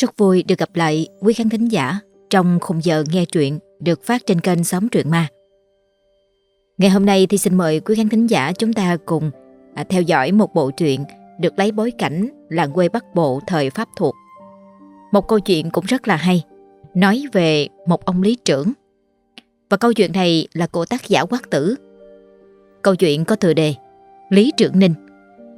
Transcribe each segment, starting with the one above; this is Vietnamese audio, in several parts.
Rất vui được gặp lại quý khán thính giả trong khung giờ nghe truyện được phát trên kênh Xóm Truyện Ma. Ngày hôm nay thì xin mời quý khán thính giả chúng ta cùng à, theo dõi một bộ truyện được lấy bối cảnh làng quê Bắc Bộ thời Pháp thuộc. Một câu chuyện cũng rất là hay, nói về một ông lý trưởng. Và câu chuyện này là của tác giả Quát Tử. Câu chuyện có tựa đề Lý Trưởng Ninh.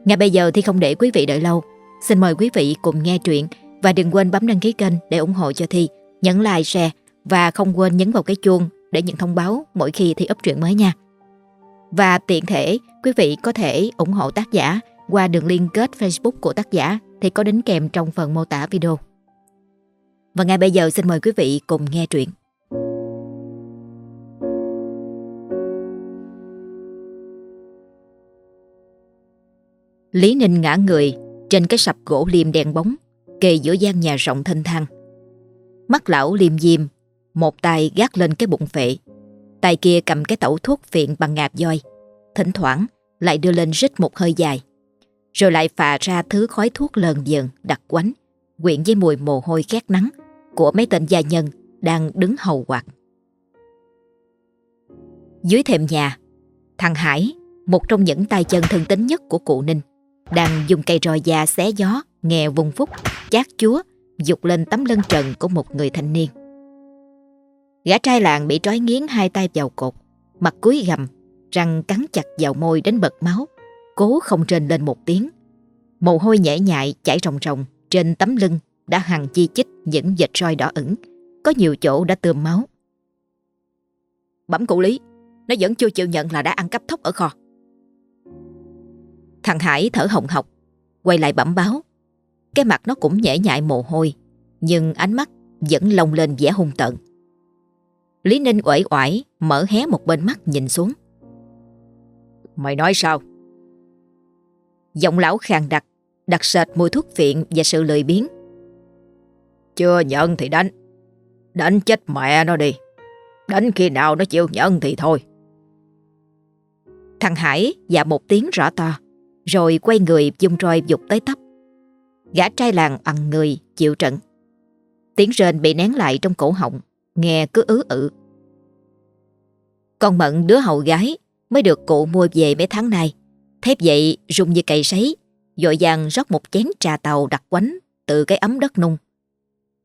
Ngay bây giờ thì không để quý vị đợi lâu, xin mời quý vị cùng nghe truyện và đừng quên bấm đăng ký kênh để ủng hộ cho Thi, nhấn like, share và không quên nhấn vào cái chuông để nhận thông báo mỗi khi Thi up truyện mới nha. Và tiện thể, quý vị có thể ủng hộ tác giả qua đường liên kết Facebook của tác giả thì có đính kèm trong phần mô tả video. Và ngay bây giờ xin mời quý vị cùng nghe truyện. Lý Ninh ngã người trên cái sập gỗ liềm đèn bóng kề giữa gian nhà rộng thênh thang. Mắt lão liêm diêm, một tay gác lên cái bụng phệ, tay kia cầm cái tẩu thuốc phiện bằng ngạp voi, thỉnh thoảng lại đưa lên rít một hơi dài, rồi lại phà ra thứ khói thuốc lờn dần đặc quánh, quyện với mùi mồ hôi khét nắng của mấy tên gia nhân đang đứng hầu quạt. Dưới thềm nhà, thằng Hải, một trong những tay chân thân tính nhất của cụ Ninh, đang dùng cây roi da xé gió, nghe vung phúc chát chúa dục lên tấm lân trần của một người thanh niên. Gã trai làng bị trói nghiến hai tay vào cột, mặt cúi gầm, răng cắn chặt vào môi đến bật máu, cố không trên lên một tiếng. Mồ hôi nhễ nhại chảy ròng ròng trên tấm lưng đã hằng chi chích những vệt roi đỏ ửng, có nhiều chỗ đã tươm máu. Bẩm cụ lý, nó vẫn chưa chịu nhận là đã ăn cắp thóc ở kho. Thằng Hải thở hồng học quay lại bẩm báo cái mặt nó cũng nhễ nhại mồ hôi Nhưng ánh mắt vẫn lông lên vẻ hung tợn. Lý Ninh quẩy quẩy Mở hé một bên mắt nhìn xuống. Mày nói sao? Giọng lão khàn đặc Đặc sệt mùi thuốc phiện và sự lười biếng. Chưa nhận thì đánh. Đánh chết mẹ nó đi. Đánh khi nào nó chịu nhận thì thôi. Thằng Hải dạ một tiếng rõ to Rồi quay người dung roi dục tới tấp. Gã trai làng bằng người chịu trận. Tiếng rên bị nén lại trong cổ họng Nghe cứ ứ ử. Con Mận đứa hầu gái Mới được cụ mua về mấy tháng nay. Thép dậy rung như cày sấy vội vàng rót một chén trà tàu đặc quánh Từ cái ấm đất nung.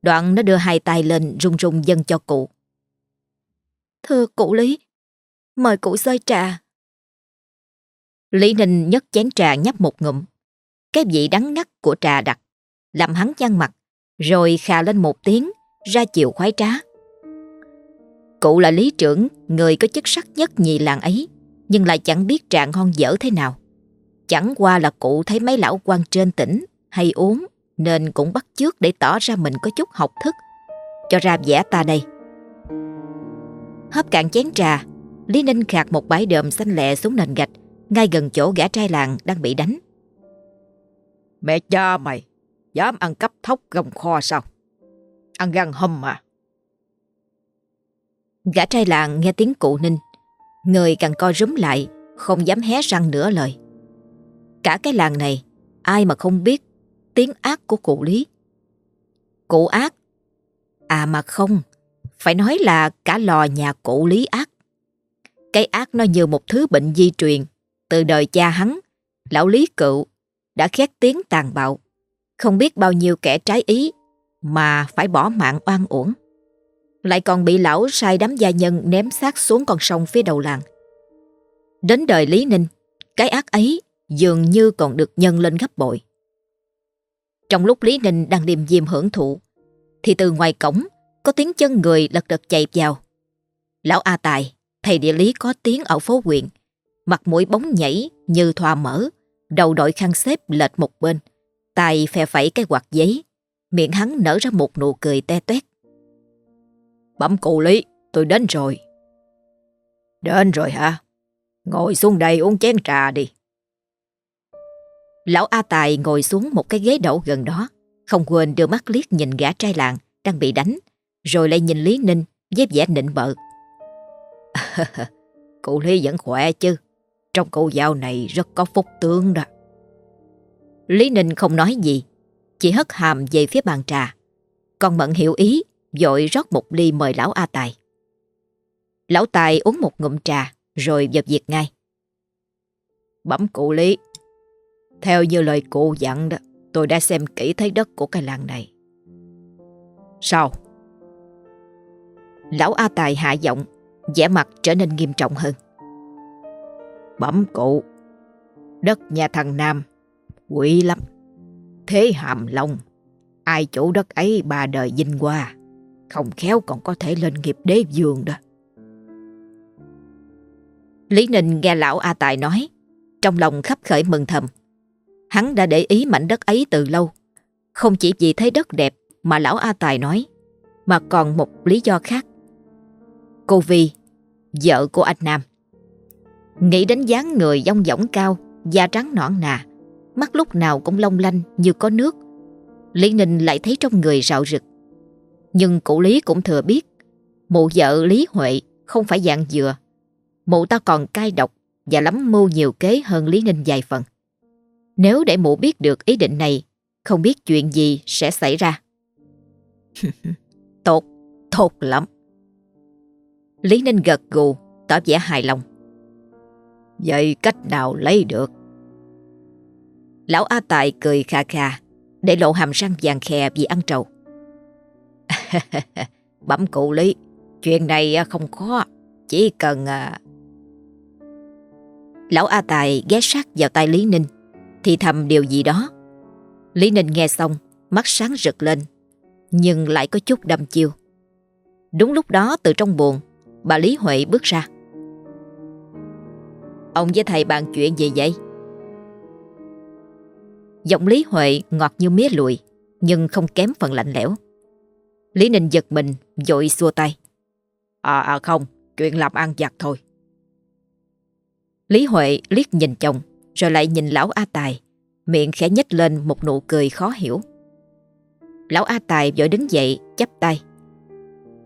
Đoạn nó đưa hai tay lên rung rung dâng cho cụ. Thưa cụ Lý Mời cụ xơi trà. Lý Ninh nhấc chén trà nhấp một ngụm. Cái vị đắng ngắt của trà đặc làm hắn nhăn mặt, rồi khà lên một tiếng, ra chiều khoái trá. Cụ là lý trưởng, người có chức sắc nhất nhì làng ấy, nhưng lại chẳng biết trà ngon dở thế nào. Chẳng qua là cụ thấy mấy lão quan trên tỉnh hay uống nên cũng bắt chước để tỏ ra mình có chút học thức. Cho ra vẻ ta đây. Hấp cạn chén trà, Lý Ninh khạc một bãi đờm xanh lẹ xuống nền gạch ngay gần chỗ gã trai làng đang bị đánh. Mẹ cha mày, Dám ăn cắp thóc gồng kho sao? Ăn gan hâm mà. Gã trai làng nghe tiếng cụ ninh, Người càng co rúm lại, Không dám hé răng nửa lời. Cả cái làng này, Ai mà không biết Tiếng ác của cụ Lý. Cụ ác? À mà không, Phải nói là cả lò nhà cụ Lý ác. Cái ác nó như một thứ bệnh di truyền Từ đời cha hắn, Lão Lý cựu đã khét tiếng tàn bạo, không biết bao nhiêu kẻ trái ý mà phải bỏ mạng oan uổng. Lại còn bị lão sai đám gia nhân ném xác xuống con sông phía đầu làng. Đến đời Lý Ninh, cái ác ấy dường như còn được nhân lên gấp bội. Trong lúc Lý Ninh đang điềm diêm hưởng thụ, thì từ ngoài cổng có tiếng chân người lật đật chạy vào. Lão A Tài, thầy địa lý có tiếng ở phố huyện, mặt mũi bóng nhảy như thoa mỡ, Đầu đội khăn xếp lệch một bên, tay phe phẩy cái quạt giấy, miệng hắn nở ra một nụ cười te toét. Bấm cụ lý, tôi đến rồi. Đến rồi hả? Ngồi xuống đây uống chén trà đi. Lão A Tài ngồi xuống một cái ghế đậu gần đó, không quên đưa mắt liếc nhìn gã trai làng đang bị đánh, rồi lại nhìn Lý Ninh với vẻ nịnh bợ. Cụ Lý vẫn khỏe chứ? Trong câu dạo này rất có phúc tướng đó. Lý Ninh không nói gì, chỉ hất hàm về phía bàn trà. Còn Mận hiểu ý, dội rót một ly mời lão A Tài. Lão Tài uống một ngụm trà, rồi dập việc ngay. Bẩm cụ Lý, theo như lời cụ dặn đó, tôi đã xem kỹ thấy đất của cái làng này. Sao? Lão A Tài hạ giọng, vẻ mặt trở nên nghiêm trọng hơn bẩm cụ. Đất nhà thằng nam, quỷ lắm. Thế hàm long ai chủ đất ấy ba đời vinh qua không khéo còn có thể lên nghiệp đế vương đó. Lý ninh nghe lão a tài nói, trong lòng khắp khởi mừng thầm. Hắn đã để ý mảnh đất ấy từ lâu. Không chỉ vì thấy đất đẹp mà lão a tài nói, mà còn một lý do khác. Cô vi, vợ của anh nam Nghĩ đến dáng người dong dỏng cao, da trắng nõn nà, mắt lúc nào cũng long lanh như có nước. Lý Ninh lại thấy trong người rạo rực. Nhưng cụ Lý cũng thừa biết, mụ vợ Lý Huệ không phải dạng dừa. Mụ ta còn cai độc và lắm mưu nhiều kế hơn Lý Ninh vài phần. Nếu để mụ biết được ý định này, không biết chuyện gì sẽ xảy ra. tốt, tốt lắm. Lý Ninh gật gù, tỏ vẻ hài lòng. Vậy cách nào lấy được? Lão A Tài cười kha kha, Để lộ hàm răng vàng khè vì ăn trầu. Bấm cụ lý, Chuyện này không khó, Chỉ cần à. Lão A Tài ghé sát vào tay Lý Ninh, Thì thầm điều gì đó. Lý Ninh nghe xong, Mắt sáng rực lên, Nhưng lại có chút đâm chiêu. Đúng lúc đó, từ trong buồn, Bà Lý Huệ bước ra. Ông với thầy bàn chuyện gì vậy? Giọng Lý Huệ ngọt như mía lụi Nhưng không kém phần lạnh lẽo. Lý Ninh giật mình Dội xua tay. À à không, chuyện làm ăn giặt thôi. Lý Huệ liếc nhìn chồng Rồi lại nhìn lão A Tài. Miệng khẽ nhếch lên một nụ cười khó hiểu. Lão A Tài vội đứng dậy chắp tay.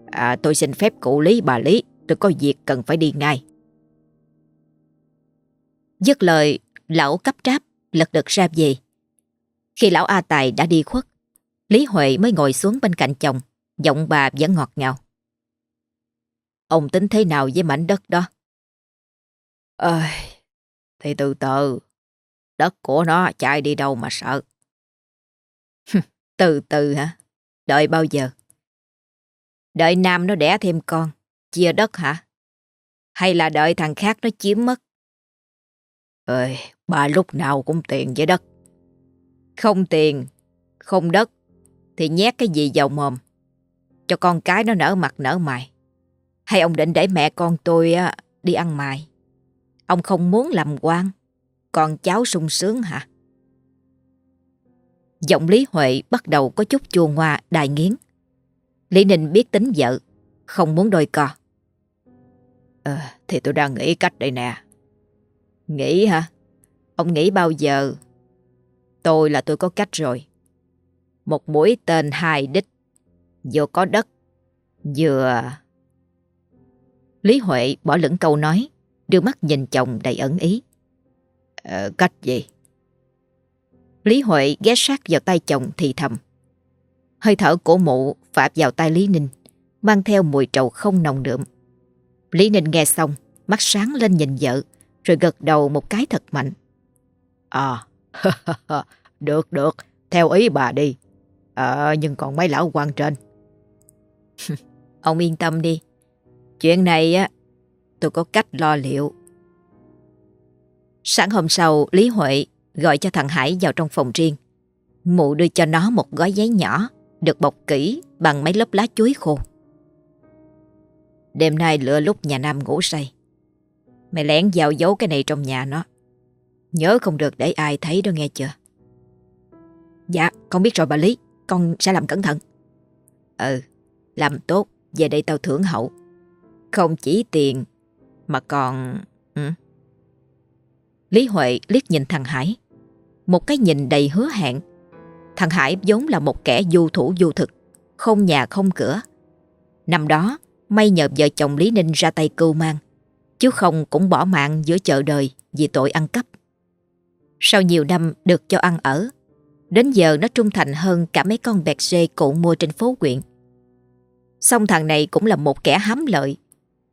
À tôi xin phép cụ Lý bà Lý Tôi có việc cần phải đi ngay. Dứt lời, lão cấp tráp, lật đật ra về. Khi lão A Tài đã đi khuất, Lý Huệ mới ngồi xuống bên cạnh chồng, giọng bà vẫn ngọt ngào. Ông tính thế nào với mảnh đất đó? Ơi, thì từ từ, đất của nó chạy đi đâu mà sợ. từ từ hả? Đợi bao giờ? Đợi nam nó đẻ thêm con, chia đất hả? Hay là đợi thằng khác nó chiếm mất? Ơi, bà lúc nào cũng tiền với đất. Không tiền, không đất, thì nhét cái gì vào mồm. Cho con cái nó nở mặt nở mày. Hay ông định để mẹ con tôi đi ăn mày. Ông không muốn làm quan, còn cháu sung sướng hả? Giọng Lý Huệ bắt đầu có chút chua ngoa đài nghiến. Lý Ninh biết tính vợ, không muốn đôi co. Ờ, thì tôi đang nghĩ cách đây nè. Nghĩ hả? Ông nghĩ bao giờ? Tôi là tôi có cách rồi. Một mũi tên hai đích. Vừa có đất, vừa... Lý Huệ bỏ lửng câu nói, đưa mắt nhìn chồng đầy ẩn ý. Ờ, cách gì? Lý Huệ ghé sát vào tay chồng thì thầm. Hơi thở cổ mụ phạp vào tay Lý Ninh, mang theo mùi trầu không nồng đượm. Lý Ninh nghe xong, mắt sáng lên nhìn vợ, rồi gật đầu một cái thật mạnh. À, được được, theo ý bà đi. À, nhưng còn mấy lão quan trên. Ông yên tâm đi. Chuyện này á, tôi có cách lo liệu. Sáng hôm sau, Lý Huệ gọi cho thằng Hải vào trong phòng riêng. Mụ đưa cho nó một gói giấy nhỏ được bọc kỹ bằng mấy lớp lá chuối khô. Đêm nay lựa lúc nhà Nam ngủ say. Mày lén giao giấu cái này trong nhà nó. Nhớ không được để ai thấy đó nghe chưa? Dạ con biết rồi bà Lý. Con sẽ làm cẩn thận. Ừ làm tốt. Về đây tao thưởng hậu. Không chỉ tiền, Mà còn ừ. Lý Huệ liếc nhìn thằng Hải. Một cái nhìn đầy hứa hẹn. Thằng Hải giống là một kẻ du thủ du thực. Không nhà không cửa. Năm đó, May nhờ vợ chồng Lý Ninh ra tay cưu mang chứ không cũng bỏ mạng giữa chợ đời vì tội ăn cắp. Sau nhiều năm được cho ăn ở, đến giờ nó trung thành hơn cả mấy con bẹt dê cụ mua trên phố quyện. Song thằng này cũng là một kẻ hám lợi,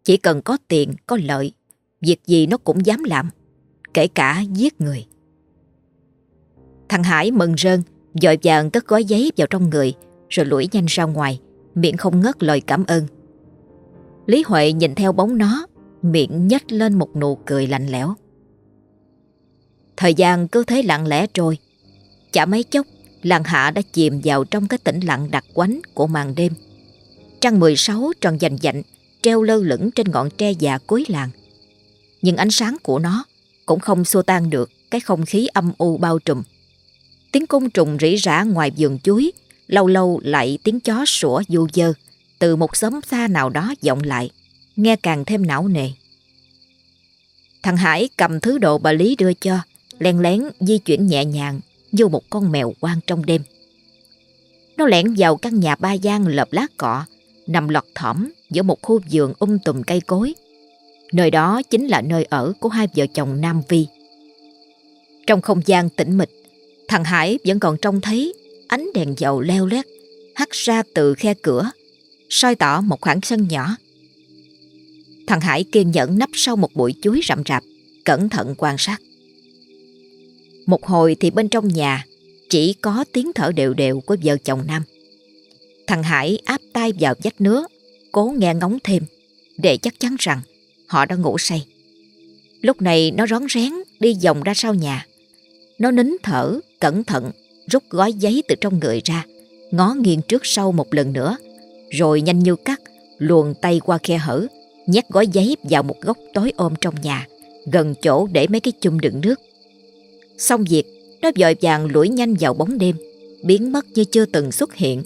chỉ cần có tiền, có lợi, việc gì nó cũng dám làm, kể cả giết người. Thằng Hải mừng rơn, dội vàng cất gói giấy vào trong người rồi lủi nhanh ra ngoài, miệng không ngớt lời cảm ơn. Lý Huệ nhìn theo bóng nó miệng nhếch lên một nụ cười lạnh lẽo. Thời gian cứ thế lặng lẽ trôi, chả mấy chốc làng hạ đã chìm vào trong cái tĩnh lặng đặc quánh của màn đêm. Trăng 16 tròn dành dạnh treo lơ lửng trên ngọn tre già cuối làng. Nhưng ánh sáng của nó cũng không xua tan được cái không khí âm u bao trùm. Tiếng côn trùng rỉ rả ngoài vườn chuối, lâu lâu lại tiếng chó sủa du dơ từ một xóm xa nào đó vọng lại nghe càng thêm não nề. Thằng Hải cầm thứ đồ bà Lý đưa cho, len lén di chuyển nhẹ nhàng như một con mèo quang trong đêm. Nó lẻn vào căn nhà ba gian lợp lá cọ, nằm lọt thỏm giữa một khu vườn um tùm cây cối. Nơi đó chính là nơi ở của hai vợ chồng Nam Vi. Trong không gian tĩnh mịch, thằng Hải vẫn còn trông thấy ánh đèn dầu leo lét hắt ra từ khe cửa, soi tỏ một khoảng sân nhỏ. Thằng Hải kiên nhẫn nấp sau một bụi chuối rậm rạp, cẩn thận quan sát. Một hồi thì bên trong nhà chỉ có tiếng thở đều đều của vợ chồng Nam. Thằng Hải áp tay vào vách nứa, cố nghe ngóng thêm để chắc chắn rằng họ đã ngủ say. Lúc này nó rón rén đi vòng ra sau nhà. Nó nín thở, cẩn thận, rút gói giấy từ trong người ra, ngó nghiêng trước sau một lần nữa, rồi nhanh như cắt, luồn tay qua khe hở, nhét gói giấy vào một góc tối ôm trong nhà, gần chỗ để mấy cái chum đựng nước. Xong việc, nó vội vàng lủi nhanh vào bóng đêm, biến mất như chưa từng xuất hiện.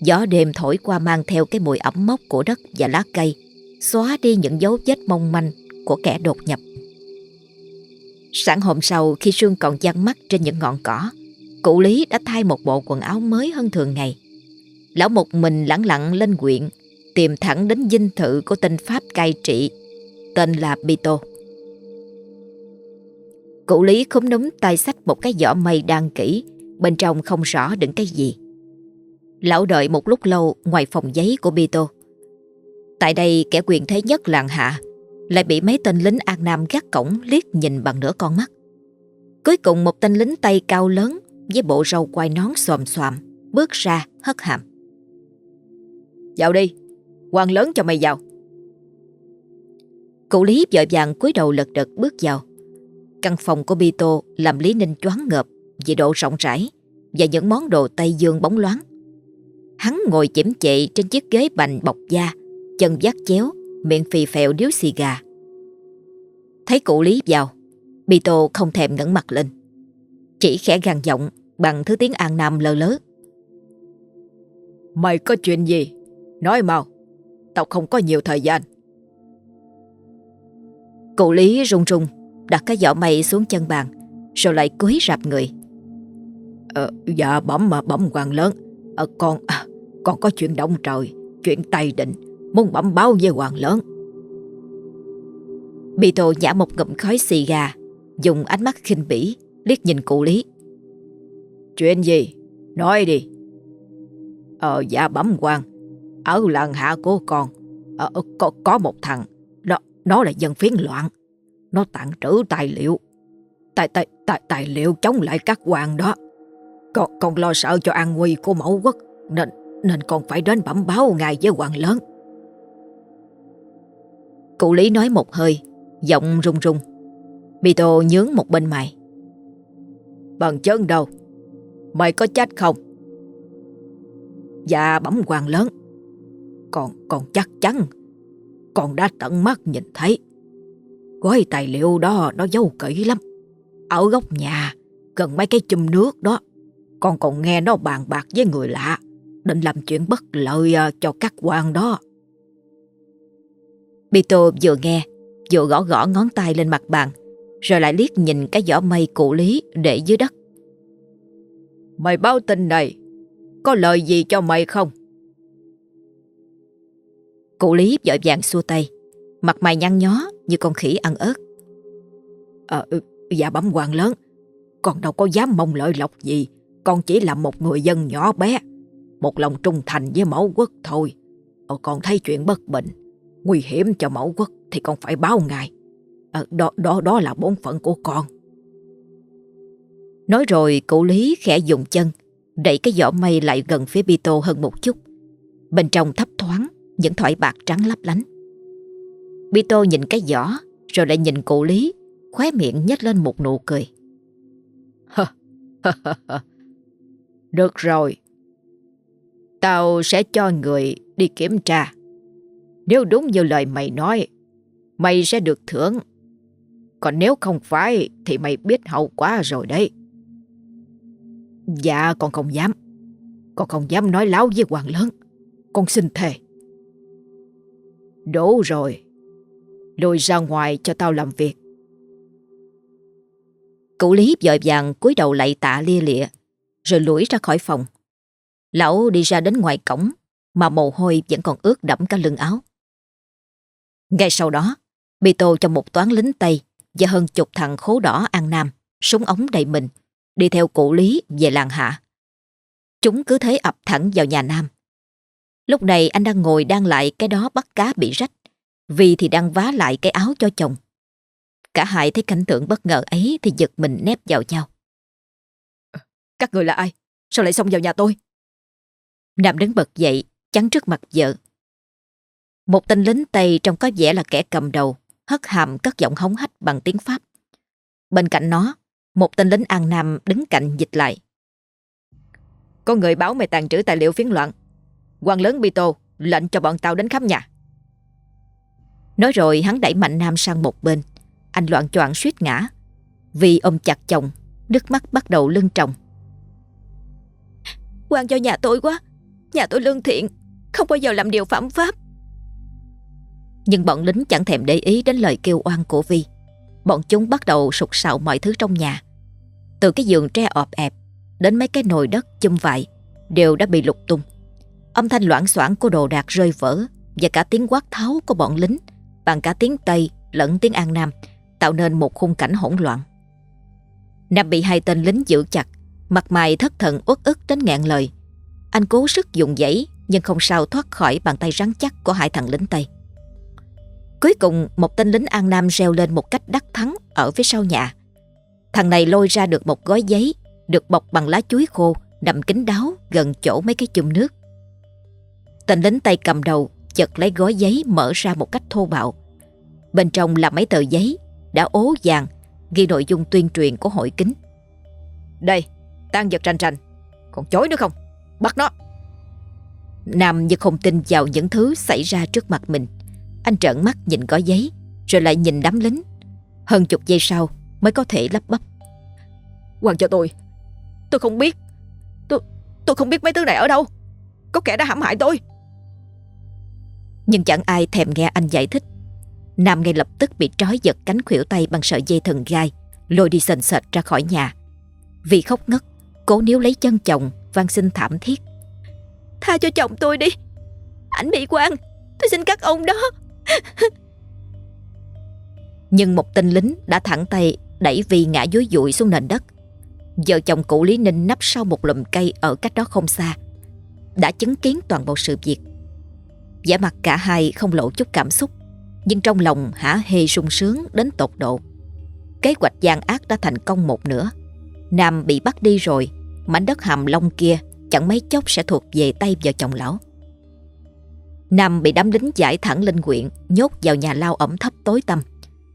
Gió đêm thổi qua mang theo cái mùi ẩm mốc của đất và lá cây, xóa đi những dấu vết mong manh của kẻ đột nhập. Sáng hôm sau khi Sương còn dăng mắt trên những ngọn cỏ, cụ Lý đã thay một bộ quần áo mới hơn thường ngày. Lão một mình lẳng lặng lên quyện tìm thẳng đến dinh thự của tên Pháp cai trị, tên là Bito. Cụ Lý không núm tay sách một cái giỏ mây đang kỹ, bên trong không rõ đựng cái gì. Lão đợi một lúc lâu ngoài phòng giấy của Bito. Tại đây kẻ quyền thế nhất làng hạ lại bị mấy tên lính An Nam gác cổng liếc nhìn bằng nửa con mắt. Cuối cùng một tên lính tay cao lớn với bộ râu quai nón xòm xòm bước ra hất hàm. Vào đi, quan lớn cho mày vào. Cụ Lý vội vàng cúi đầu lật đật bước vào. Căn phòng của Bito làm Lý Ninh choáng ngợp Vì độ rộng rãi Và những món đồ Tây Dương bóng loáng. Hắn ngồi chễm chệ trên chiếc ghế bành bọc da, Chân vắt chéo, Miệng phì phèo điếu xì gà. Thấy cụ Lý vào, Bito không thèm ngẩng mặt lên. Chỉ khẽ gằn giọng Bằng thứ tiếng An Nam lơ lớ. Mày có chuyện gì? Nói mau. Tao không có nhiều thời gian. Cụ Lý rung rung Đặt cái giỏ mây xuống chân bàn Rồi lại cúi rạp người. Ờ, Dạ bẩm mà bẩm hoàng lớn ờ, Con à, con có chuyện động trời Chuyện tay định Muốn bẩm báo với hoàng lớn. Bị tô nhả một ngụm khói xì gà Dùng ánh mắt khinh bỉ liếc nhìn cụ Lý. Chuyện gì? Nói đi. Ờ dạ bẩm quan ở lần hạ của con ở, ờ, có, có một thằng. Nó nó là dân phiến loạn. Nó tặng trữ tài liệu. Tài, tài, tài, tài liệu chống lại các hoàng đó. Con, con lo sợ cho an nguy của mẫu quốc Nên nên con phải đến bẩm báo ngài với hoàng lớn. Cụ Lý nói một hơi Giọng run run. Bito nhướng một bên mày. Bằng chân đâu? Mày có chết không? Dạ bẩm hoàng lớn. Còn, còn chắc chắn. Con đã tận mắt nhìn thấy. Gói tài liệu đó nó giấu kỹ lắm. Ở góc nhà Gần mấy cái chùm nước đó. Con còn nghe nó bàn bạc với người lạ Định làm chuyện bất lợi à, cho các quan đó. Pito vừa nghe Vừa gõ gõ ngón tay lên mặt bàn Rồi lại liếc nhìn cái giỏ mây cụ lý Để dưới đất. Mày báo tin này Có lời gì cho mày không? Cụ Lý vội vàng xua tay. Mặt mày nhăn nhó như con khỉ ăn ớt. À, ừ, dạ bẩm hoàng lớn Con đâu có dám mong lợi lộc gì. Con chỉ là một người dân nhỏ bé Một lòng trung thành với mẫu quốc thôi. Ờ, con thấy chuyện bất bình Nguy hiểm cho mẫu quốc Thì con phải báo ngài. Ờ, đó, đó, đó là bổn phận của con. Nói rồi cụ Lý khẽ dùng chân Đẩy cái giỏ mây lại gần phía Bito hơn một chút. Bên trong thấp thoáng những thỏi bạc trắng lấp lánh. Bito nhìn cái giỏ rồi lại nhìn cụ Lý, khóe miệng nhếch lên một nụ cười. Được rồi, tao sẽ cho người đi kiểm tra. Nếu đúng như lời mày nói, mày sẽ được thưởng. Còn nếu không phải thì mày biết hậu quả rồi đấy. Dạ con không dám Con không dám nói láo với hoàng lớn Con xin thề Đủ rồi. Lùi ra ngoài cho tao làm việc. Cụ Lý vội vàng cúi đầu lạy tạ lia lịa, Rồi lủi ra khỏi phòng. Lão đi ra đến ngoài cổng, Mà mồ hôi vẫn còn ướt đẫm cả lưng áo. Ngay sau đó Bị tô cho một toán lính Tây Và hơn chục thằng khố đỏ An Nam Súng ống đầy mình, Đi theo cụ Lý về làng hạ. Chúng cứ thế ập thẳng vào nhà Nam. Lúc này anh đang ngồi đang lại cái đó bắt cá bị rách. Vì thì đang vá lại cái áo cho chồng. Cả hai thấy cảnh tượng bất ngờ ấy thì giật mình nép vào nhau. Các người là ai? Sao lại xông vào nhà tôi? Nam đứng bật dậy, chắn trước mặt vợ. Một tên lính Tây trông có vẻ là kẻ cầm đầu, hất hàm cất giọng hống hách bằng tiếng Pháp. Bên cạnh nó, một tên lính An Nam đứng cạnh dịch lại. Có người báo mày tàn trữ tài liệu phiến loạn quan lớn Bito lệnh cho bọn tao đến khắp nhà. Nói rồi hắn đẩy Mạnh Nam sang một bên. Anh loạn choạng suýt ngã. Vì ôm chặt chồng, nước mắt bắt đầu lưng tròng. quan cho nhà tôi quá. Nhà tôi lương thiện, không bao giờ làm điều phạm pháp. Nhưng bọn lính chẳng thèm để ý đến lời kêu oan của Vi. Bọn chúng bắt đầu sục sạo mọi thứ trong nhà. Từ cái giường tre ọp ẹp đến mấy cái nồi đất chum vại đều đã bị lục tung. Âm thanh loãng xoảng của đồ đạc rơi vỡ và cả tiếng quát tháo của bọn lính bằng cả tiếng Tây lẫn tiếng An Nam tạo nên một khung cảnh hỗn loạn. Nam bị hai tên lính giữ chặt, mặt mày thất thần uất ức đến nghẹn lời. Anh cố sức dùng giấy nhưng không sao thoát khỏi bàn tay rắn chắc của hai thằng lính Tây. Cuối cùng một tên lính An Nam reo lên một cách đắc thắng ở phía sau nhà. Thằng này lôi ra được một gói giấy được bọc bằng lá chuối khô nằm kín đáo gần chỗ mấy cái chùm nước. Tên lính tay cầm đầu chật lấy gói giấy mở ra một cách thô bạo. Bên trong là mấy tờ giấy đã ố vàng ghi nội dung tuyên truyền của hội kính. Đây, tan vật rành rành, còn chối nữa không? Bắt nó! Nam như không tin vào những thứ xảy ra trước mặt mình. Anh trợn mắt nhìn gói giấy, rồi lại nhìn đám lính. Hơn chục giây sau mới có thể lắp bắp. Hoàng cho tôi, tôi không biết. Tôi, tôi không biết mấy thứ này ở đâu. Có kẻ đã hãm hại tôi. Nhưng chẳng ai thèm nghe anh giải thích. Nam ngay lập tức bị trói giật cánh khuỷu tay bằng sợi dây thần gai Lôi đi sền sệt ra khỏi nhà. Vì khóc ngất Cố níu lấy chân chồng van xin thảm thiết. Tha cho chồng tôi đi. Ảnh bị quan Tôi xin các ông đó. Nhưng một tên lính đã thẳng tay Đẩy Vi ngã dối dụi xuống nền đất. Vợ chồng cụ Lý Ninh nấp sau một lùm cây Ở cách đó không xa Đã chứng kiến toàn bộ sự việc vẻ mặt cả hai không lộ chút cảm xúc, Nhưng trong lòng hả hê sung sướng đến tột độ. Kế hoạch gian ác đã thành công một nửa. Nam bị bắt đi rồi, Mảnh đất hàm long kia Chẳng mấy chốc sẽ thuộc về tay vợ chồng lão. Nam bị đám lính giải thẳng lên quyện, Nhốt vào nhà lao ẩm thấp tối tăm.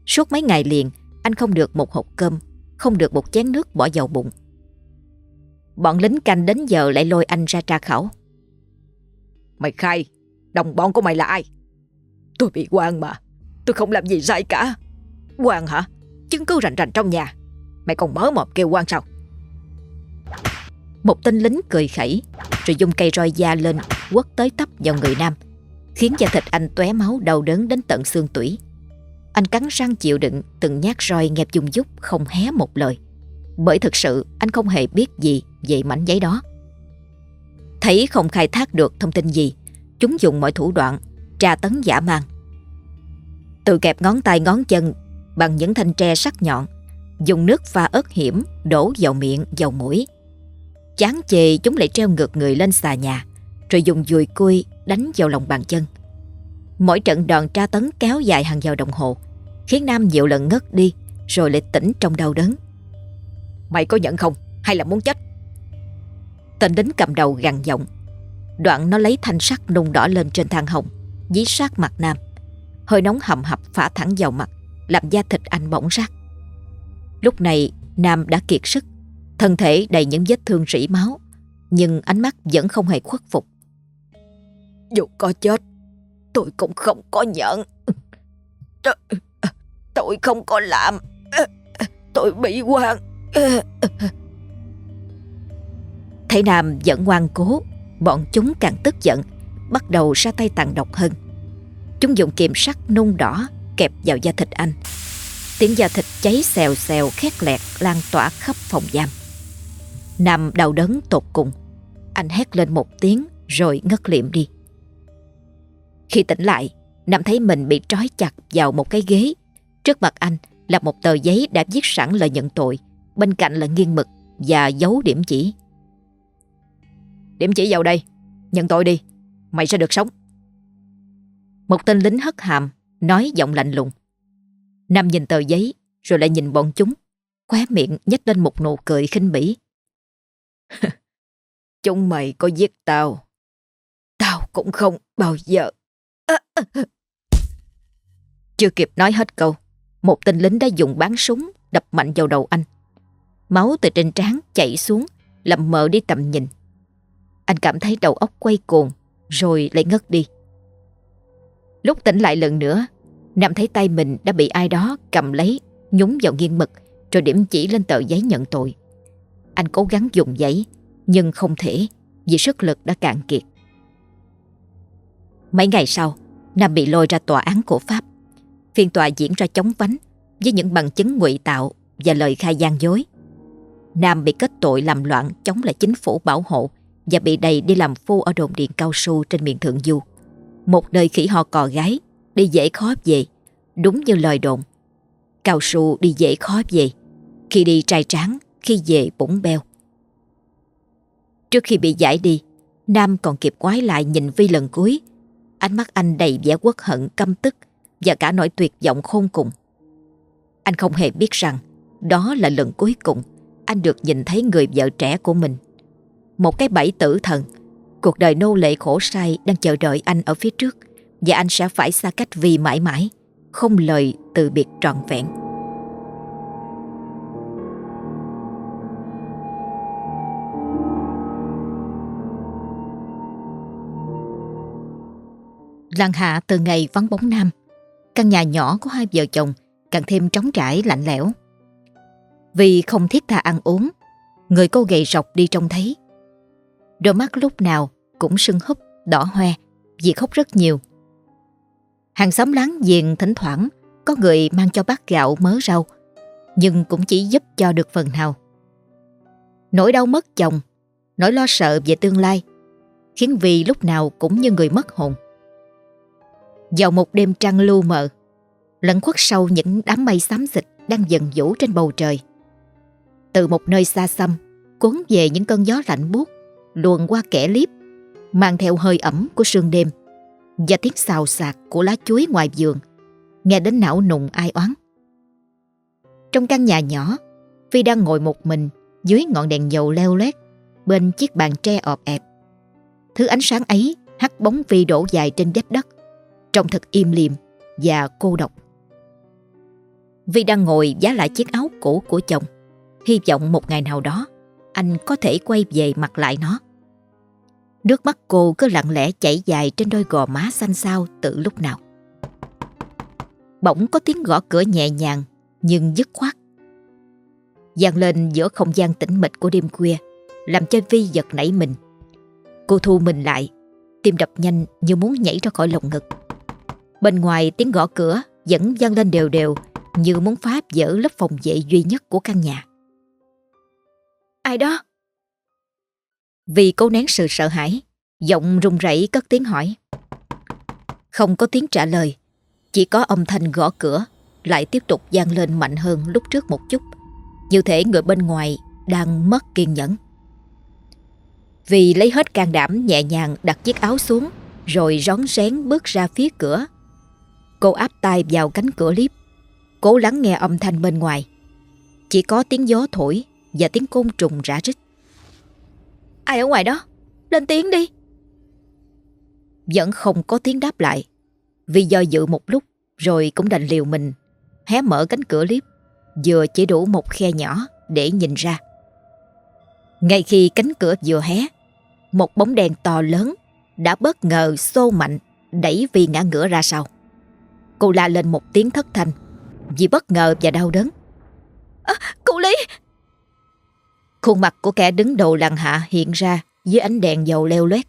Suốt mấy ngày liền, Anh không được một hộp cơm, Không được một chén nước bỏ vào bụng. Bọn lính canh đến giờ lại lôi anh ra tra khảo. Mày khai Đồng bọn của mày là ai? Tôi bị quan mà. Tôi không làm gì sai cả. Quan hả? Chứng cứ rành rành trong nhà. Mày còn mở mồm kêu quan sao? Một tên lính cười khẩy, Rồi dùng cây roi da lên, Quất tới tấp vào người nam, Khiến da thịt anh tóe máu đau đớn đến tận xương tủy. Anh cắn răng chịu đựng Từng nhát roi nghe dung dúc Không hé một lời. Bởi thực sự, anh không hề biết gì Về mảnh giấy đó. Thấy không khai thác được thông tin gì Chúng dùng mọi thủ đoạn Tra tấn giả man, Từ kẹp ngón tay ngón chân Bằng những thanh tre sắc nhọn Dùng nước pha ớt hiểm Đổ vào miệng, vào mũi. Chán chề chúng lại treo ngược người lên xà nhà Rồi dùng dùi cui đánh vào lòng bàn chân. Mỗi trận đoàn tra tấn kéo dài hàng giờ đồng hồ Khiến Nam nhiều lần ngất đi Rồi lại tỉnh trong đau đớn. Mày có nhận không? Hay là muốn chết? Tên lính cầm đầu gằn giọng. Đoạn nó lấy thanh sắt nung đỏ lên trên thang hồng Dí sát mặt Nam. Hơi nóng hầm hập phả thẳng vào mặt Làm da thịt anh bỗng rát. Lúc này Nam đã kiệt sức. Thân thể đầy những vết thương rỉ máu Nhưng ánh mắt vẫn không hề khuất phục. Dù có chết Tôi cũng không có nhận. Tôi, tôi không có làm. Tôi bị quan Thấy Nam vẫn ngoan cố bọn chúng càng tức giận, bắt đầu ra tay tàn độc hơn. Chúng dùng kiềm sắt nung đỏ kẹp vào da thịt anh. Tiếng da thịt cháy xèo xèo khét lẹt lan tỏa khắp phòng giam. nằm đau đớn tột cùng. Anh hét lên một tiếng rồi ngất liệm đi. Khi tỉnh lại, Nam thấy mình bị trói chặt vào một cái ghế. Trước mặt anh là một tờ giấy đã viết sẵn lời nhận tội. Bên cạnh là nghiêng mực và dấu điểm chỉ. Điểm chỉ vào đây. Nhận tội đi. Mày sẽ được sống. Một tên lính hất hàm, Nói giọng lạnh lùng. Nam nhìn tờ giấy, Rồi lại nhìn bọn chúng. Khóe miệng nhếch lên một nụ cười khinh bỉ. Chúng mày có giết tao. Tao cũng không bao giờ. Chưa kịp nói hết câu, Một tên lính đã dùng bán súng Đập mạnh vào đầu anh. Máu từ trên trán chảy xuống, Làm mờ đi tầm nhìn. Anh cảm thấy đầu óc quay cuồng, Rồi lại ngất đi. Lúc tỉnh lại lần nữa, Nam thấy tay mình đã bị ai đó cầm lấy, Nhúng vào nghiêng mực, Rồi điểm chỉ lên tờ giấy nhận tội. Anh cố gắng dùng giấy, Nhưng không thể, Vì sức lực đã cạn kiệt. Mấy ngày sau, Nam bị lôi ra tòa án của Pháp. Phiên tòa diễn ra chống vánh Với những bằng chứng ngụy tạo Và lời khai gian dối. Nam bị kết tội làm loạn chống lại chính phủ bảo hộ và bị đầy đi làm phu ở đồn điện cao su trên miền Thượng Du. Một nơi khỉ ho cò gái, đi dễ khó về, đúng như lời đồn. Cao su đi dễ khó về, khi đi trai tráng, khi về bụng beo. Trước khi bị giải đi, Nam còn kịp quái lại nhìn Vi lần cuối. Ánh mắt anh đầy vẻ uất hận, căm tức và cả nỗi tuyệt vọng khôn cùng. Anh không hề biết rằng đó là lần cuối cùng anh được nhìn thấy người vợ trẻ của mình một cái bẫy tử thần. Cuộc đời nô lệ khổ sai đang chờ đợi anh ở phía trước và anh sẽ phải xa cách vì mãi mãi, không lời từ biệt trọn vẹn. Làng hạ từ ngày vắng bóng nam, căn nhà nhỏ của hai vợ chồng càng thêm trống trải lạnh lẽo. Vì không thiết tha ăn uống, người cô gầy rọc đi trông thấy Đôi mắt lúc nào cũng sưng húp, đỏ hoe vì khóc rất nhiều. Hàng xóm láng giềng thỉnh thoảng có người mang cho bác gạo mớ rau nhưng cũng chỉ giúp cho được phần nào. Nỗi đau mất chồng, nỗi lo sợ về tương lai khiến vì lúc nào cũng như người mất hồn. Vào một đêm trăng lu mờ, lẩn khuất sau những đám mây xám xịt đang dần vũ trên bầu trời. Từ một nơi xa xăm, cuốn về những cơn gió lạnh buốt luồn qua kẻ liếp, mang theo hơi ẩm của sương đêm và tiếng xào xạc của lá chuối ngoài vườn, nghe đến não nùng ai oán. Trong căn nhà nhỏ, Phi đang ngồi một mình dưới ngọn đèn dầu leo lét bên chiếc bàn tre ọp ẹp. Thứ ánh sáng ấy hắt bóng Phi đổ dài trên vách đất, trông thật im lìm và cô độc. Vi đang ngồi giá lại chiếc áo cũ của chồng, hy vọng một ngày nào đó anh có thể quay về mặc lại nó. Nước mắt cô cứ lặng lẽ chảy dài trên đôi gò má xanh xao từ lúc nào. Bỗng có tiếng gõ cửa nhẹ nhàng nhưng dứt khoát. Giang lên giữa không gian tĩnh mịch của đêm khuya, làm cho Vi giật nảy mình. Cô thu mình lại, tim đập nhanh như muốn nhảy ra khỏi lồng ngực. Bên ngoài tiếng gõ cửa vẫn vang lên đều đều như muốn phá vỡ lớp phòng vệ duy nhất của căn nhà. Ai đó? Vì cố nén sự sợ hãi, giọng run rẩy cất tiếng hỏi. Không có tiếng trả lời, chỉ có âm thanh gõ cửa lại tiếp tục vang lên mạnh hơn lúc trước một chút. Như thể người bên ngoài đang mất kiên nhẫn. Vì lấy hết can đảm nhẹ nhàng đặt chiếc áo xuống rồi rón rén bước ra phía cửa. Cô áp tay vào cánh cửa liếp, cố lắng nghe âm thanh bên ngoài. Chỉ có tiếng gió thổi và tiếng côn trùng rã rích. Ai ở ngoài đó? Lên tiếng đi. Vẫn không có tiếng đáp lại. Vì do dự một lúc Rồi cũng đành liều mình Hé mở cánh cửa liếp Vừa chỉ đủ một khe nhỏ để nhìn ra. Ngay khi cánh cửa vừa hé Một bóng đèn to lớn Đã bất ngờ xô mạnh Đẩy Vi ngã ngửa ra sau. Cô la lên một tiếng thất thanh Vì bất ngờ và đau đớn. À, Cô Lý Khuôn mặt của kẻ đứng đầu làng hạ hiện ra dưới ánh đèn dầu leo loét.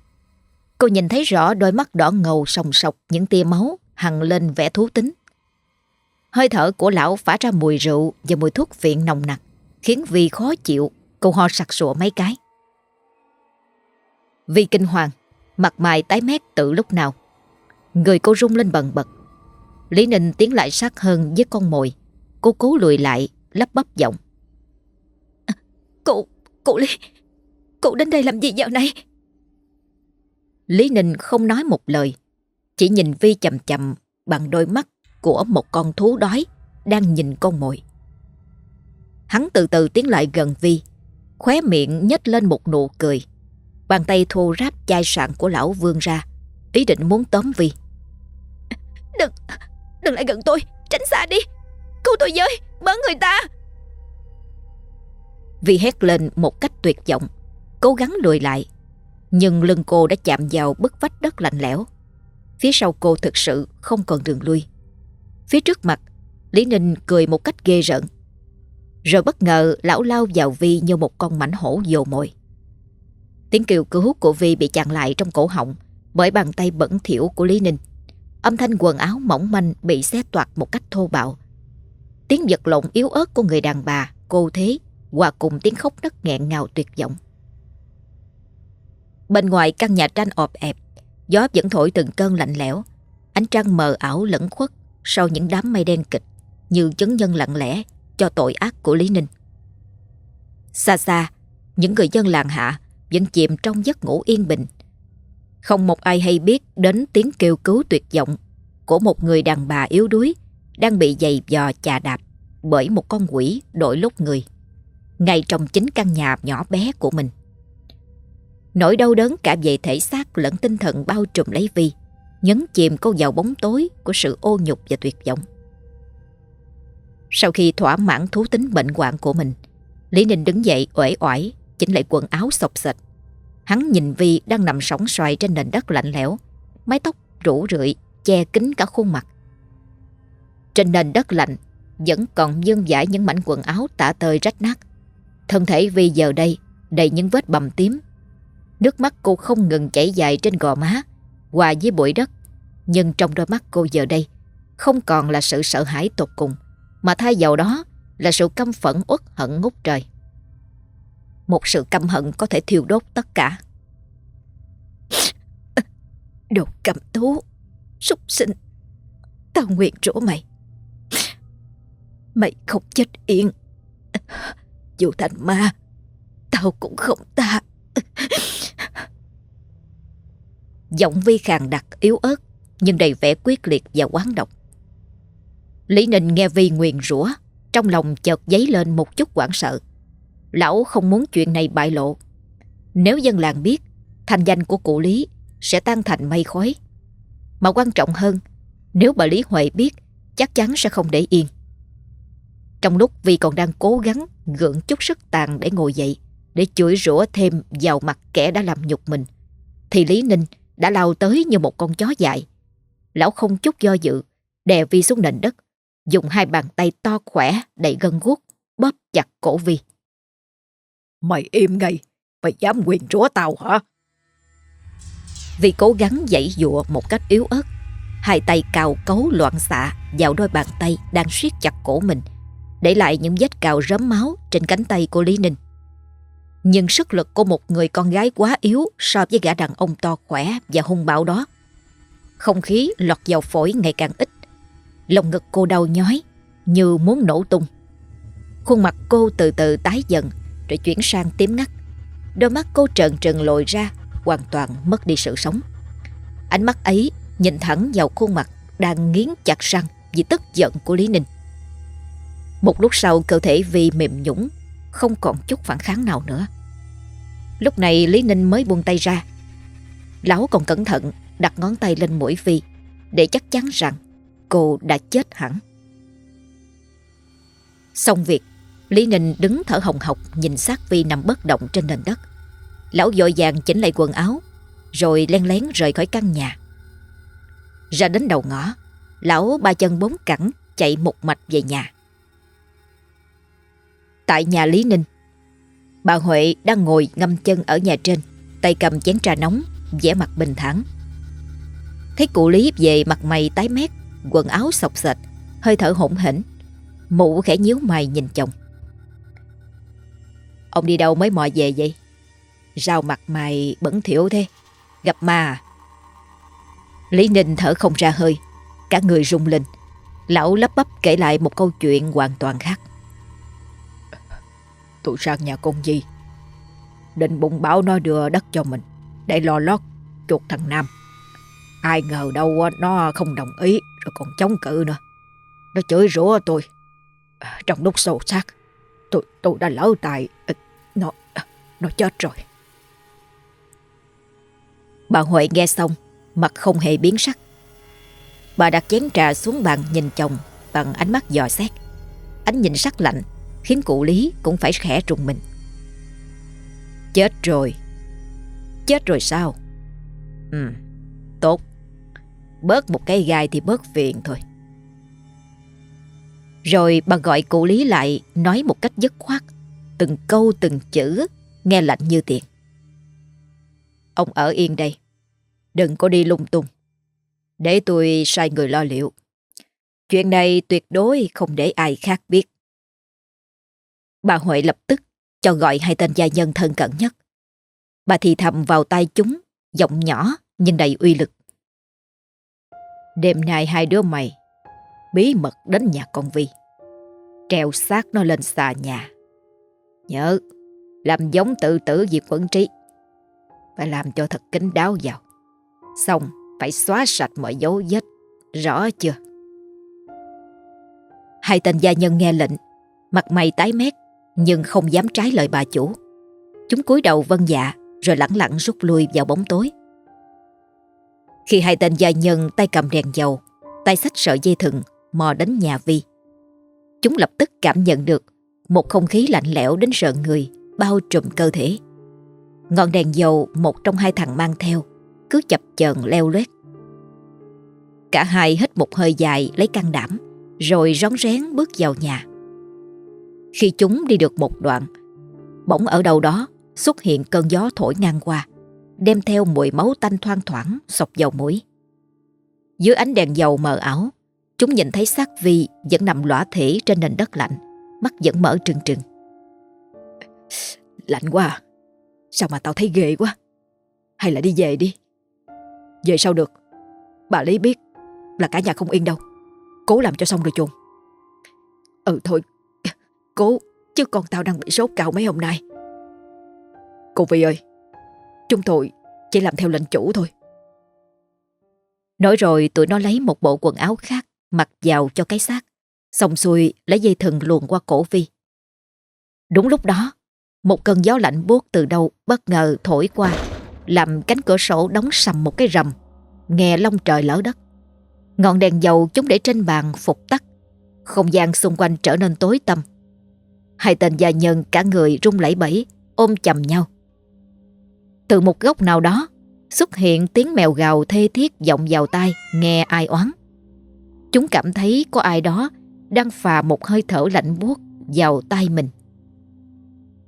Cô nhìn thấy rõ đôi mắt đỏ ngầu sòng sọc những tia máu hằn lên vẻ thú tính. Hơi thở của lão phả ra mùi rượu và mùi thuốc viện nồng nặc, khiến Vi khó chịu, cô ho sặc sụa mấy cái. Vi kinh hoàng, mặt mày tái mét từ lúc nào. Người cô rung lên bần bật. Lý Ninh tiến lại sát hơn với con mồi. Cô cố lùi lại, lắp bắp giọng. Cậu, cậu Lý Cậu đến đây làm gì giờ này? Lý Ninh không nói một lời Chỉ nhìn Vi chầm chầm Bằng đôi mắt của một con thú đói Đang nhìn con mồi. Hắn từ từ tiến lại gần Vi Khóe miệng nhếch lên một nụ cười. Bàn tay thô ráp chai sạn của lão vương ra Ý định muốn tóm Vi. Đừng, đừng lại gần tôi Tránh xa đi. Cứu tôi với, bớ người ta. Vi hét lên một cách tuyệt vọng Cố gắng lùi lại. Nhưng lưng cô đã chạm vào bức vách đất lạnh lẽo. Phía sau cô thực sự không còn đường lui. Phía trước mặt Lý Ninh cười một cách ghê rợn. Rồi bất ngờ lão lao vào Vi như một con mảnh hổ dồ mồi. Tiếng kêu cứu của Vi bị chặn lại trong cổ họng Bởi bàn tay bẩn thỉu của Lý Ninh. Âm thanh quần áo mỏng manh bị xé toạc một cách thô bạo. Tiếng giật lộn yếu ớt của người đàn bà, cô thế hòa cùng tiếng khóc nấc nghẹn ngào tuyệt vọng. Bên ngoài căn nhà tranh ọp ẹp, gió vẫn thổi từng cơn lạnh lẽo, ánh trăng mờ ảo lẫn khuất sau những đám mây đen kịch như chứng nhân lặng lẽ cho tội ác của Lý Ninh. Xa xa, những người dân làng hạ vẫn chìm trong giấc ngủ yên bình. Không một ai hay biết đến tiếng kêu cứu tuyệt vọng của một người đàn bà yếu đuối đang bị giày vò chà đạp bởi một con quỷ đội lốt người ngay trong chính căn nhà nhỏ bé của mình. Nỗi đau đớn cả về thể xác lẫn tinh thần bao trùm lấy Vi, nhấn chìm cô vào bóng tối của sự ô nhục và tuyệt vọng. Sau khi thỏa mãn thú tính bệnh hoạn của mình, Lý Ninh đứng dậy uể oải, chỉnh lại quần áo sọc sạch. Hắn nhìn Vi đang nằm sóng xoài trên nền đất lạnh lẽo, mái tóc rủ rượi che kín cả khuôn mặt. Trên nền đất lạnh vẫn còn vương vãi những mảnh quần áo tả tơi rách nát. Thân thể Vi giờ đây đầy những vết bầm tím. Nước mắt cô không ngừng chảy dài trên gò má, hòa với bụi đất. Nhưng trong đôi mắt cô giờ đây không còn là sự sợ hãi tột cùng, mà thay vào đó là sự căm phẫn uất hận ngút trời. Một sự căm hận có thể thiêu đốt tất cả. Đồ cầm tú, súc sinh, tao nguyện rủa mày. Mày không chết yên dù thành ma Tao cũng không ta Giọng vi khàn đặc yếu ớt, Nhưng đầy vẻ quyết liệt và quán độc. Lý Ninh nghe vi nguyền rủa, Trong lòng chợt dấy lên một chút hoảng sợ. Lão không muốn chuyện này bại lộ. Nếu dân làng biết thành danh của cụ Lý Sẽ tan thành mây khói. Mà quan trọng hơn, Nếu bà Lý Huệ biết, Chắc chắn sẽ không để yên. Trong lúc Vi còn đang cố gắng gượng chút sức tàn để ngồi dậy, để chửi rủa thêm vào mặt kẻ đã làm nhục mình, thì Lý Ninh đã lao tới như một con chó dại. Lão không chút do dự, đè Vi xuống nền đất, dùng hai bàn tay to khỏe đầy gân guốc bóp chặt cổ Vi. Mày im ngay, mày dám quyền rủa tao hả? Vi cố gắng dãy dụa một cách yếu ớt, hai tay cào cấu loạn xạ vào đôi bàn tay đang siết chặt cổ mình để lại những vết cào rớm máu trên cánh tay của Lý Ninh. Nhưng sức lực của một người con gái quá yếu so với gã đàn ông to khỏe và hung bạo đó. Không khí lọt vào phổi ngày càng ít. Lòng ngực cô đau nhói, như muốn nổ tung. Khuôn mặt cô từ từ tái dần rồi chuyển sang tím ngắt. Đôi mắt cô trợn trừng lồi ra, hoàn toàn mất đi sự sống. Ánh mắt ấy nhìn thẳng vào khuôn mặt đang nghiến chặt răng vì tức giận của Lý Ninh. Một lúc sau, cơ thể Vi mềm nhũng, Không còn chút phản kháng nào nữa. Lúc này, Lý Ninh mới buông tay ra. Lão còn cẩn thận, đặt ngón tay lên mũi Vi, Để chắc chắn rằng cô đã chết hẳn. Xong việc, Lý Ninh đứng thở hồng hộc, Nhìn xác Vi nằm bất động trên nền đất. Lão dội vàng chỉnh lại quần áo, Rồi len lén rời khỏi căn nhà. Ra đến đầu ngõ, Lão ba chân bốn cẳng chạy một mạch về nhà tại nhà Lý Ninh. Bà Huệ đang ngồi ngâm chân ở nhà trên, tay cầm chén trà nóng, vẻ mặt bình thản. Thấy cụ Lý về mặt mày tái mét, quần áo sọc sệt, hơi thở hỗn hển, mụ khẽ nhíu mày nhìn chồng. Ông đi đâu mới mò về vậy? Rau mặt mày bẩn thỉu thế, gặp ma à? Lý Ninh thở không ra hơi, cả người rung lên. Lão lấp bắp kể lại một câu chuyện hoàn toàn khác. Tôi sang nhà con Di. Định bụng bảo nó đưa đất cho mình, Để lo lót chuột thằng Nam. Ai ngờ đâu nó không đồng ý, Rồi còn chống cự nữa. Nó chửi rủa tôi. Trong lúc sâu sát, Tôi tôi đã lỡ tài. Nó nó chết rồi. Bà Huệ nghe xong, Mặt không hề biến sắc. Bà đặt chén trà xuống bàn nhìn chồng Bằng ánh mắt dò xét. Ánh nhìn sắc lạnh khiến cụ Lý cũng phải khẽ trùng mình. Chết rồi. Chết rồi sao? Ừ, tốt. Bớt một cái gai thì bớt phiền thôi. Rồi bà gọi cụ Lý lại nói một cách dứt khoát, từng câu từng chữ, nghe lạnh như tiền. Ông ở yên đây, đừng có đi lung tung. Để tôi sai người lo liệu. Chuyện này tuyệt đối không để ai khác biết. Bà Huệ lập tức cho gọi hai tên gia nhân thân cận nhất. Bà thì thầm vào tai chúng, giọng nhỏ nhưng đầy uy lực. Đêm nay hai đứa mày bí mật đến nhà con Vi. Treo xác nó lên xà nhà. Nhớ, làm giống tự tử diệt quẩn trí. Phải làm cho thật kín đáo vào. Xong, phải xóa sạch mọi dấu vết. Rõ chưa? Hai tên gia nhân nghe lệnh, mặt mày tái mét, nhưng không dám trái lời bà chủ. Chúng cúi đầu vâng dạ rồi lẳng lặng rút lui vào bóng tối. Khi hai tên gia nhân tay cầm đèn dầu, tay xách sợi dây thừng mò đến nhà Vi. Chúng lập tức cảm nhận được một không khí lạnh lẽo đến sợ người bao trùm cơ thể. Ngọn đèn dầu một trong hai thằng mang theo cứ chập chờn leo loét. Cả hai hít một hơi dài lấy can đảm rồi rón rén bước vào nhà. Khi chúng đi được một đoạn, bỗng ở đâu đó xuất hiện cơn gió thổi ngang qua, đem theo mùi máu tanh thoang thoảng sọc vào mũi. Dưới ánh đèn dầu mờ ảo, chúng nhìn thấy xác Vi vẫn nằm lõa thể trên nền đất lạnh, mắt vẫn mở trừng trừng. Lạnh quá? À, sao mà tao thấy ghê quá? Hay là đi về đi? Về sao được? Bà Lý biết là cả nhà không yên đâu. Cố làm cho xong rồi chung. Ừ thôi, Cố, chứ con tao đang bị sốt cao mấy hôm nay. Cô Vi ơi, Chúng tôi chỉ làm theo lệnh chủ thôi. Nói rồi tụi nó lấy một bộ quần áo khác, Mặc vào cho cái xác, Xong xuôi lấy dây thừng luồn qua cổ Vi Đúng lúc đó, Một cơn gió lạnh buốt từ đâu Bất ngờ thổi qua, Làm cánh cửa sổ đóng sầm một cái rầm, Nghe long trời lỡ đất. Ngọn đèn dầu chúng để trên bàn phục tắt, Không gian xung quanh trở nên tối tăm. Hai tên gia nhân cả người rung lẩy bẩy, Ôm chầm nhau. Từ một góc nào đó, Xuất hiện tiếng mèo gào thê thiết vọng vào tai, Nghe ai oán. Chúng cảm thấy có ai đó Đang phà một hơi thở lạnh buốt Vào tai mình.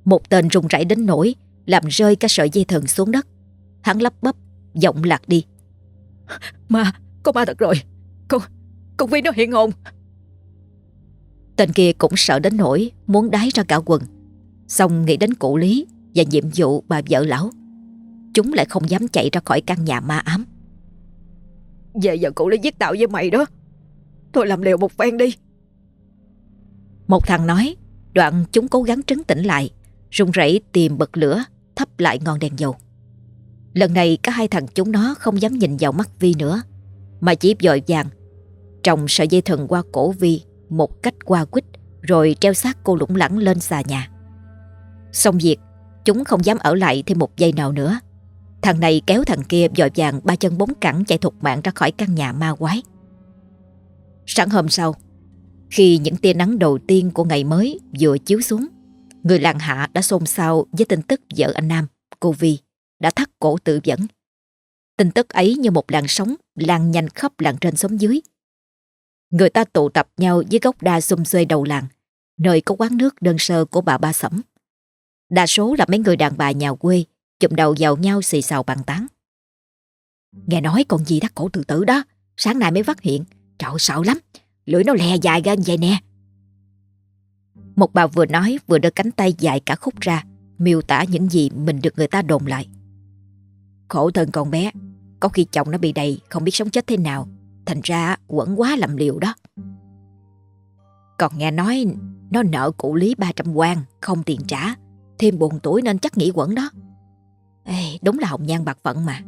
Một tên rung rẩy đến nỗi Làm rơi cả sợi dây thần xuống đất. Hắn lắp bắp, Giọng lạc đi. Ma, Có ma thật rồi. Con Con Vi nó hiện hồn. Tên kia cũng sợ đến nỗi muốn đái ra cả quần. Xong nghĩ đến cụ lý và nhiệm vụ bà vợ lão Chúng lại không dám chạy ra khỏi căn nhà ma ám. Về giờ cụ lý giết tạo với mày đó Thôi làm liều một phen đi. Một thằng nói Đoạn chúng cố gắng trấn tĩnh lại run rẩy tìm bật lửa Thắp lại ngọn đèn dầu. Lần này cả hai thằng chúng nó không dám nhìn vào mắt Vi nữa Mà chỉ vội vàng Trồng sợi dây thần qua cổ Vi một cách qua quýt rồi treo xác cô lủng lẳng lên xà nhà. Xong việc, chúng không dám ở lại thêm một giây nào nữa. Thằng này kéo thằng kia dội vàng ba chân bốn cẳng chạy thục mạng ra khỏi căn nhà ma quái. Sáng hôm sau, khi những tia nắng đầu tiên của ngày mới vừa chiếu xuống, người làng hạ đã xôn xao với tin tức vợ anh Nam, cô Vi, đã thắt cổ tự vẫn. Tin tức ấy như một làn sóng lan nhanh khắp làng trên xóm dưới, người ta tụ tập nhau dưới gốc đa xung xuê đầu làng, nơi có quán nước đơn sơ của bà Ba Sẩm. Đa số là mấy người đàn bà nhà quê, chụm đầu vào nhau xì xào bàn tán. Nghe nói còn gì đắc cổ tự tử đó, sáng nay mới phát hiện, trời sợ lắm, lưỡi nó lè dài ra như vậy nè. Một bà vừa nói vừa đưa cánh tay dài cả khúc ra, miêu tả những gì mình được người ta đồn lại. Khổ thân con bé, có khi chồng nó bị đầy, không biết sống chết thế nào Thành ra quẩn quá làm liều đó. Còn nghe nói Nó nợ cụ lý 300 quan Không tiền trả. Thêm buồn tuổi nên chắc nghĩ quẩn đó. Ê, Đúng là hồng nhan bạc phận mà.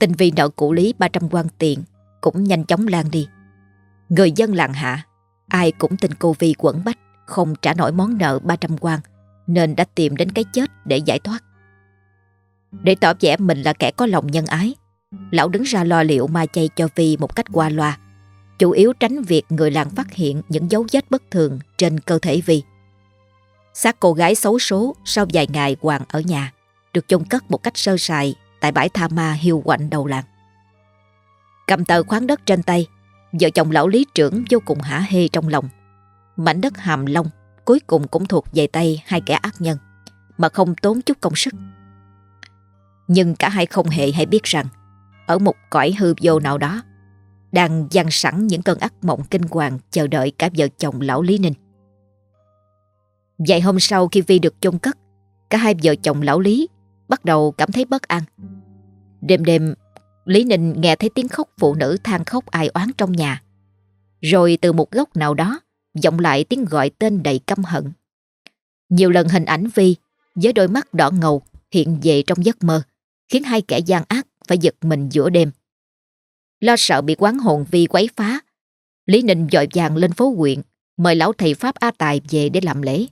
Tình vì nợ cụ lý 300 quan tiền Cũng nhanh chóng lan đi. Người dân làng hạ Ai cũng tin cô Vi quẩn bách Không trả nổi món nợ 300 quan Nên đã tìm đến cái chết để giải thoát. Để tỏ vẻ mình là kẻ có lòng nhân ái Lão đứng ra lo liệu ma chay cho Vi một cách qua loa, chủ yếu tránh việc người làng phát hiện những dấu vết bất thường trên cơ thể Vi. Xác cô gái xấu số sau vài ngày hoàng ở nhà, được chôn cất một cách sơ sài tại bãi tha ma hiu quạnh đầu làng. Cầm tờ khoáng đất trên tay, vợ chồng lão lý trưởng vô cùng hả hê trong lòng. Mảnh đất hàm long cuối cùng cũng thuộc về tay hai kẻ ác nhân, mà không tốn chút công sức. Nhưng cả hai không hề hay biết rằng ở một cõi hư vô nào đó, đang dang sẵn những cơn ác mộng kinh hoàng chờ đợi cả vợ chồng lão Lý Ninh. Vài hôm sau khi Vi được chôn cất, cả hai vợ chồng lão Lý bắt đầu cảm thấy bất an. Đêm đêm, Lý Ninh nghe thấy tiếng khóc phụ nữ than khóc ai oán trong nhà. Rồi từ một góc nào đó, vọng lại tiếng gọi tên đầy căm hận. Nhiều lần hình ảnh Vi với đôi mắt đỏ ngầu hiện về trong giấc mơ, khiến hai kẻ gian ác phải giật mình giữa đêm. Lo sợ bị quán hồn vi quấy phá, Lý Ninh dội vàng lên phố huyện, mời lão thầy Pháp A Tài về để làm lễ.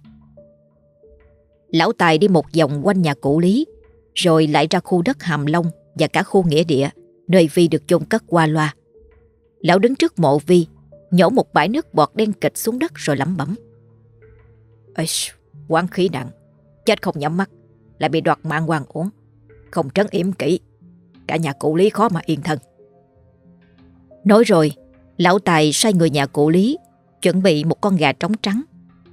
Lão Tài đi một vòng quanh nhà cũ Lý, rồi lại ra khu đất Hàm Long và cả khu nghĩa địa, nơi Vi được chôn cất qua loa. Lão đứng trước mộ Vi, nhổ một bãi nước bọt đen kịch xuống đất rồi lẩm bẩm. Ê, quán khí nặng, chết không nhắm mắt, lại bị đoạt mạng hoàng uống, không trấn yểm kỹ Cả nhà cụ Lý khó mà yên thân. Nói rồi, Lão Tài sai người nhà cụ Lý Chuẩn bị một con gà trống trắng,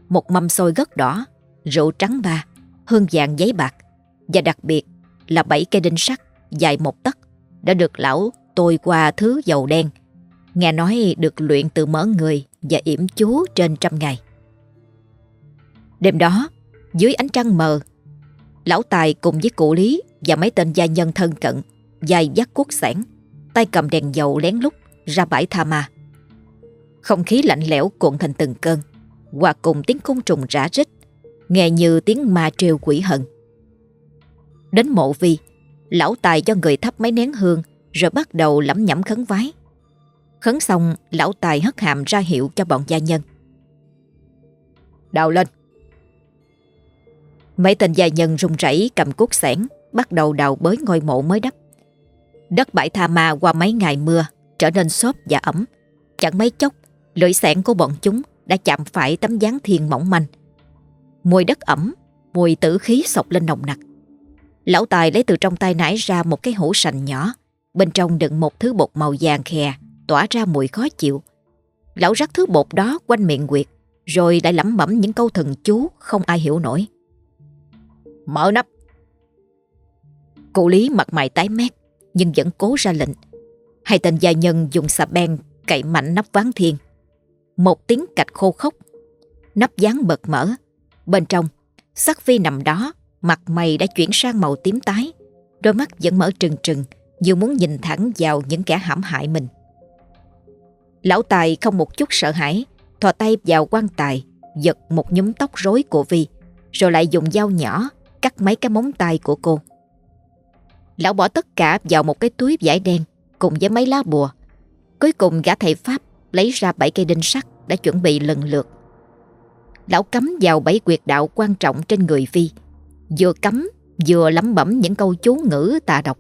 Một mâm xôi gất đỏ, Rượu trắng ba, Hương vàng giấy bạc Và đặc biệt là bảy cây đinh sắt Dài một tấc Đã được lão tôi qua thứ dầu đen. Nghe nói được luyện từ mỡ người Và yểm chú trên trăm ngày. Đêm đó, Dưới ánh trăng mờ, Lão Tài cùng với cụ Lý Và mấy tên gia nhân thân cận dài dắt cuốc xẻng, tay cầm đèn dầu lén lút ra bãi tha ma. Không khí lạnh lẽo cuộn thành từng cơn, hòa cùng tiếng côn trùng rã rích, nghe như tiếng ma trêu quỷ hận. Đến mộ vi, lão tài cho người thắp mấy nén hương rồi bắt đầu lẩm nhẩm khấn vái. Khấn xong, lão tài hất hàm ra hiệu cho bọn gia nhân. Đào lên! Mấy tên gia nhân run rẩy cầm cuốc xẻng, bắt đầu đào bới ngôi mộ mới đắp. Đất bãi tha ma qua mấy ngày mưa trở nên xốp và ẩm. Chẳng mấy chốc, lưỡi xẻng của bọn chúng đã chạm phải tấm dáng thiền mỏng manh. Mùi đất ẩm, mùi tử khí sọc lên nồng nặc. Lão Tài lấy từ trong tay nải ra một cái hũ sành nhỏ, bên trong đựng một thứ bột màu vàng khè, tỏa ra mùi khó chịu. Lão rắc thứ bột đó quanh miệng quyệt, rồi lại lẩm bẩm những câu thần chú không ai hiểu nổi. Mở nắp! Cụ Lý mặt mày tái mét, nhưng vẫn cố ra lệnh. Hai tên gia nhân dùng xà beng cậy mạnh nắp ván thiên. Một tiếng cạch khô khốc, nắp ván bật mở. Bên trong, sắc phi nằm đó, mặt mày đã chuyển sang màu tím tái. Đôi mắt vẫn mở trừng trừng, dù muốn nhìn thẳng vào những kẻ hãm hại mình. Lão Tài không một chút sợ hãi, thò tay vào quan tài, giật một nhúm tóc rối của Vi, rồi lại dùng dao nhỏ cắt mấy cái móng tay của cô. Lão bỏ tất cả vào một cái túi vải đen cùng với mấy lá bùa. Cuối cùng gã thầy Pháp lấy ra bảy cây đinh sắt đã chuẩn bị lần lượt. Lão cắm vào bảy quyệt đạo quan trọng trên người Vi, vừa cắm vừa lẩm bẩm những câu chú ngữ tà độc.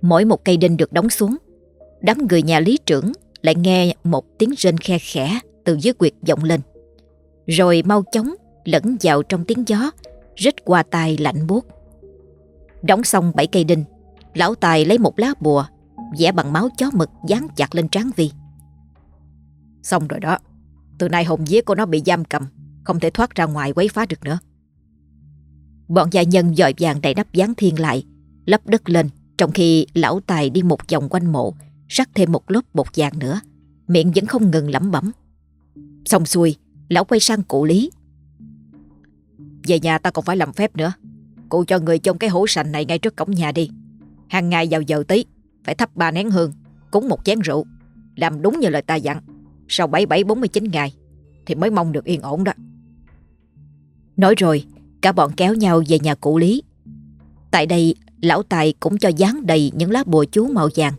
Mỗi một cây đinh được đóng xuống, đám người nhà lý trưởng lại nghe một tiếng rên khe khẽ từ dưới quyệt vọng lên. Rồi mau chóng lẫn vào trong tiếng gió, rít qua tai lạnh buốt. Đóng xong bảy cây đinh Lão Tài lấy một lá bùa Vẽ bằng máu chó mực dán chặt lên trán Vi. Xong rồi đó Từ nay hồn vía của nó bị giam cầm Không thể thoát ra ngoài quấy phá được nữa. Bọn gia nhân dòi vàng đầy nắp gián thiên lại Lấp đất lên Trong khi lão Tài đi một vòng quanh mộ Rắc thêm một lớp bột vàng nữa Miệng vẫn không ngừng lẩm bẩm. Xong xuôi Lão quay sang cụ lý. Về nhà ta còn phải làm phép nữa Cô cho người trong cái hũ sành này ngay trước cổng nhà đi. Hàng ngày vào giờ tí Phải thắp ba nén hương, Cúng một chén rượu. Làm đúng như lời ta dặn. Sau 77-49 ngày, Thì mới mong được yên ổn đó. Nói rồi, Cả bọn kéo nhau về nhà cụ Lý. Tại đây, Lão Tài cũng cho dán đầy những lá bùa chú màu vàng,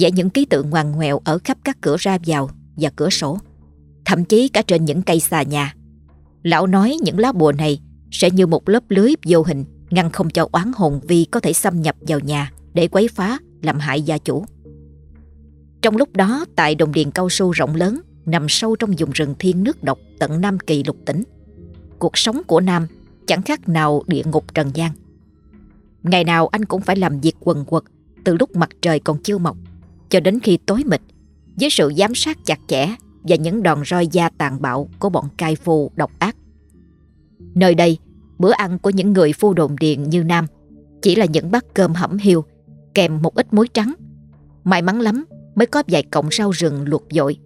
Vẽ những ký tự ngoằn ngoèo Ở khắp các cửa ra vào và cửa sổ. Thậm chí cả trên những cây xà nhà. Lão nói những lá bùa này sẽ như một lớp lưới vô hình ngăn không cho oán hồn vi có thể xâm nhập vào nhà để quấy phá, làm hại gia chủ. Trong lúc đó, tại đồng điền cao su rộng lớn, nằm sâu trong vùng rừng thiên nước độc tận Nam Kỳ lục tỉnh, cuộc sống của Nam chẳng khác nào địa ngục trần gian. Ngày nào anh cũng phải làm việc quần quật từ lúc mặt trời còn chưa mọc cho đến khi tối mịt với sự giám sát chặt chẽ và những đòn roi da tàn bạo của bọn cai phù độc ác Nơi đây, bữa ăn của những người phu đồn điền như Nam chỉ là những bát cơm hẩm hiu kèm một ít muối trắng. May mắn lắm mới có vài cọng rau rừng luộc dội.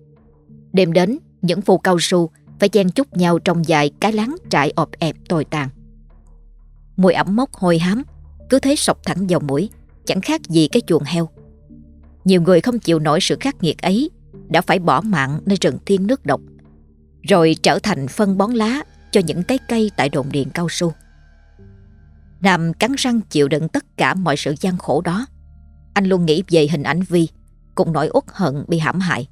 Đêm đến, những phu cao su phải chen chúc nhau trong vài cái láng trại ọp ẹp tồi tàn. Mùi ẩm mốc hôi hám, cứ thế sọc thẳng vào mũi, chẳng khác gì cái chuồng heo. Nhiều người không chịu nổi sự khắc nghiệt ấy đã phải bỏ mạng nơi rừng thiên nước độc, rồi trở thành phân bón lá cho những cái cây tại đồn điền cao su. Nam cắn răng chịu đựng tất cả mọi sự gian khổ đó. Anh luôn nghĩ về hình ảnh Vi, cùng nỗi uất hận bị hãm hại.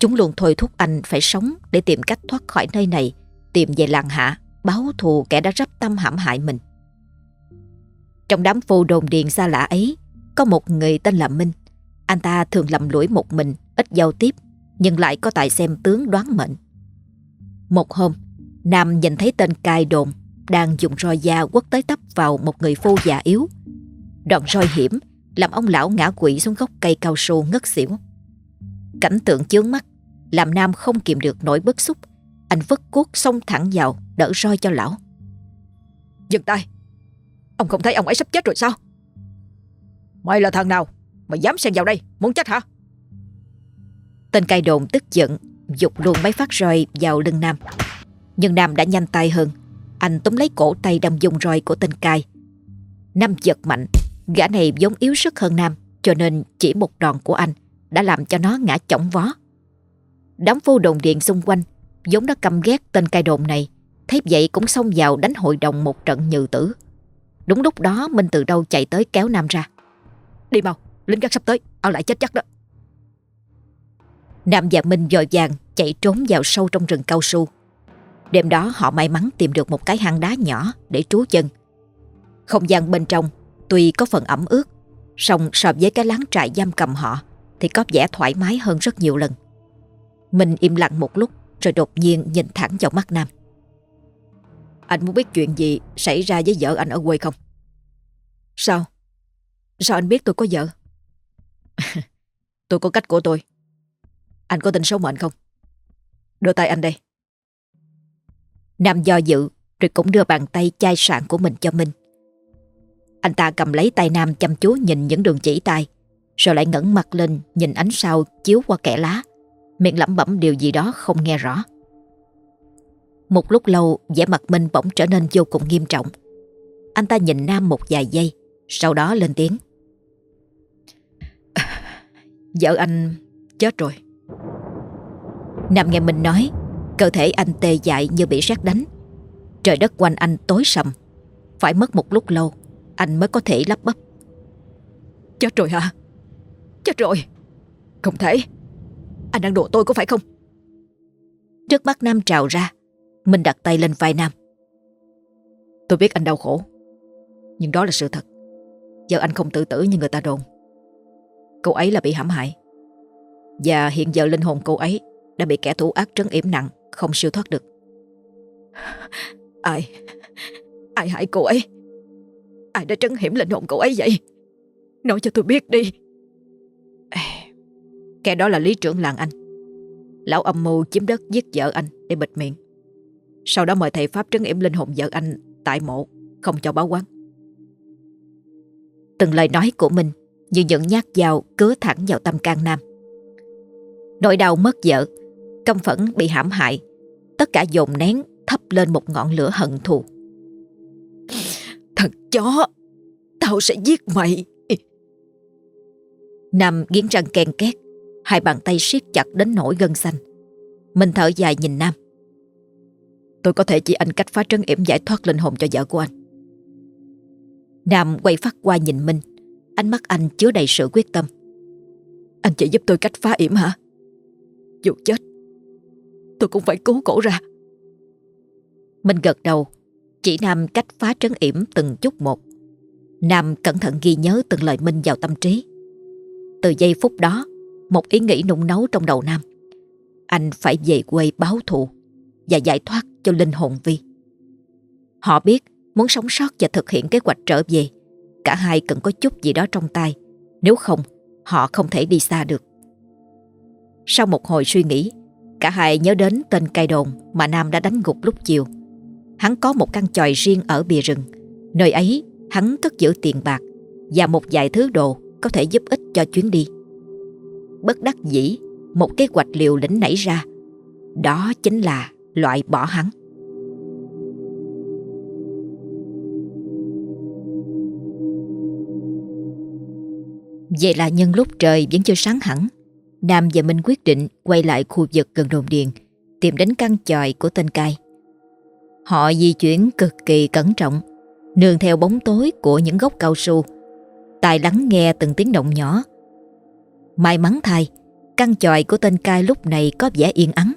Chúng luôn thôi thúc anh phải sống để tìm cách thoát khỏi nơi này, tìm về làng hạ, báo thù kẻ đã rắp tâm hãm hại mình. Trong đám vô đồn điền xa lạ ấy, có một người tên là Minh. Anh ta thường lầm lũi một mình, ít giao tiếp, nhưng lại có tài xem tướng đoán mệnh. Một hôm, Nam nhìn thấy tên cai đồn đang dùng roi da quất tới tấp vào một người phu già yếu. đoạn roi hiểm làm ông lão ngã quỵ xuống gốc cây cao su ngất xỉu. Cảnh tượng chướng mắt làm Nam không kìm được nỗi bức xúc. Anh vứt cuốc xông thẳng vào đỡ roi cho lão. Dừng tay! Ông không thấy ông ấy sắp chết rồi sao? Mày là thằng nào? mà dám xen vào đây, muốn chết hả? Tên cai đồn tức giận dục luôn mấy phát roi vào lưng Nam. Nhưng Nam đã nhanh tay hơn. Anh túm lấy cổ tay đâm dung roi của tên cai. Nam giật mạnh. Gã này vốn yếu sức hơn Nam Cho nên chỉ một đòn của anh Đã làm cho nó ngã chỏng vó. Đám vô đồn điện xung quanh vốn đã căm ghét tên cai đồn này. Thấy vậy cũng xông vào đánh hội đồng một trận nhừ tử. Đúng lúc đó Minh từ đâu chạy tới kéo Nam ra. Đi mau, lính gác sắp tới Ở lại chết chắc đó. Nam và Minh dòi vàng chạy trốn vào sâu trong rừng cao su. Đêm đó họ may mắn tìm được một cái hang đá nhỏ để trú chân. Không gian bên trong tuy có phần ẩm ướt, song so với cái láng trại giam cầm họ thì có vẻ thoải mái hơn rất nhiều lần. Mình im lặng một lúc rồi đột nhiên nhìn thẳng vào mắt Nam. Anh muốn biết chuyện gì xảy ra với vợ anh ở quê không? Sao? Sao anh biết tôi có vợ? tôi có cách của tôi. Anh có tin số mệnh không? Đưa tay anh đây. Nam do dự rồi cũng đưa bàn tay chai sạn của mình cho Minh. Anh ta cầm lấy tay Nam chăm chú nhìn những đường chỉ tay, rồi lại ngẩng mặt lên nhìn ánh sao chiếu qua kẽ lá, miệng lẩm bẩm điều gì đó không nghe rõ. Một lúc lâu, vẻ mặt Minh bỗng trở nên vô cùng nghiêm trọng. Anh ta nhìn Nam một vài giây, sau đó lên tiếng. Vợ anh chết rồi. Nam nghe minh nói Cơ thể anh tê dại như bị sét đánh. Trời đất quanh anh tối sầm. Phải mất một lúc lâu Anh mới có thể lắp bắp. Chết rồi hả? Chết rồi. Không thể. Anh đang đùa tôi có phải không? Trước mắt Nam trào ra Mình đặt tay lên vai Nam. Tôi biết anh đau khổ Nhưng đó là sự thật. Giờ anh không tự tử như người ta đồn. Cô ấy là bị hãm hại. Và hiện giờ linh hồn cô ấy Đã bị kẻ thủ ác trấn yểm nặng không siêu thoát được. Ai? Ai hại cô ấy? Ai đã trấn hiểm linh hồn cô ấy vậy? Nói cho tôi biết đi. Kẻ đó là lý trưởng làng anh. Lão âm mưu chiếm đất giết vợ anh Để bịt miệng. Sau đó mời thầy Pháp trấn yểm linh hồn vợ anh Tại mộ, không cho báo quán. Từng lời nói của mình Như những nhát dao cứa thẳng vào tâm can nam. Nỗi đau mất vợ Căm phẫn bị hãm hại. Tất cả dồn nén thắp lên một ngọn lửa hận thù. Thật chó Tao sẽ giết mày. Nam nghiến răng ken két Hai bàn tay siết chặt đến nỗi gân xanh. Mình thở dài nhìn Nam. Tôi có thể chỉ anh cách phá trấn yểm giải thoát linh hồn cho vợ của anh. Nam quay phát qua nhìn Minh Ánh mắt anh chứa đầy sự quyết tâm. Anh chỉ giúp tôi cách phá yểm hả? Dù chết Tôi cũng phải cứu cổ ra. Minh gật đầu. Chỉ Nam cách phá trấn yểm từng chút một. Nam cẩn thận ghi nhớ từng lời Minh vào tâm trí. Từ giây phút đó, Một ý nghĩ nung nấu trong đầu Nam. Anh phải về quê báo thù Và giải thoát cho linh hồn Vi. Họ biết muốn sống sót và thực hiện kế hoạch trở về, Cả hai cần có chút gì đó trong tay. Nếu không, họ không thể đi xa được. Sau một hồi suy nghĩ Cả hai nhớ đến tên cây đồn mà Nam đã đánh gục lúc chiều. Hắn có một căn tròi riêng ở bìa rừng. Nơi ấy hắn cất giữ tiền bạc và một vài thứ đồ có thể giúp ích cho chuyến đi. Bất đắc dĩ, một kế hoạch liều lĩnh nảy ra. Đó chính là loại bỏ hắn. Vậy là nhân lúc trời vẫn chưa sáng hẳn Nam và Minh quyết định quay lại khu vực gần đồn điền tìm đến căn chòi của tên cai. Họ di chuyển cực kỳ cẩn trọng, nương theo bóng tối của những gốc cao su, tài lắng nghe từng tiếng động nhỏ. May mắn thay, căn chòi của tên cai lúc này có vẻ yên ắng.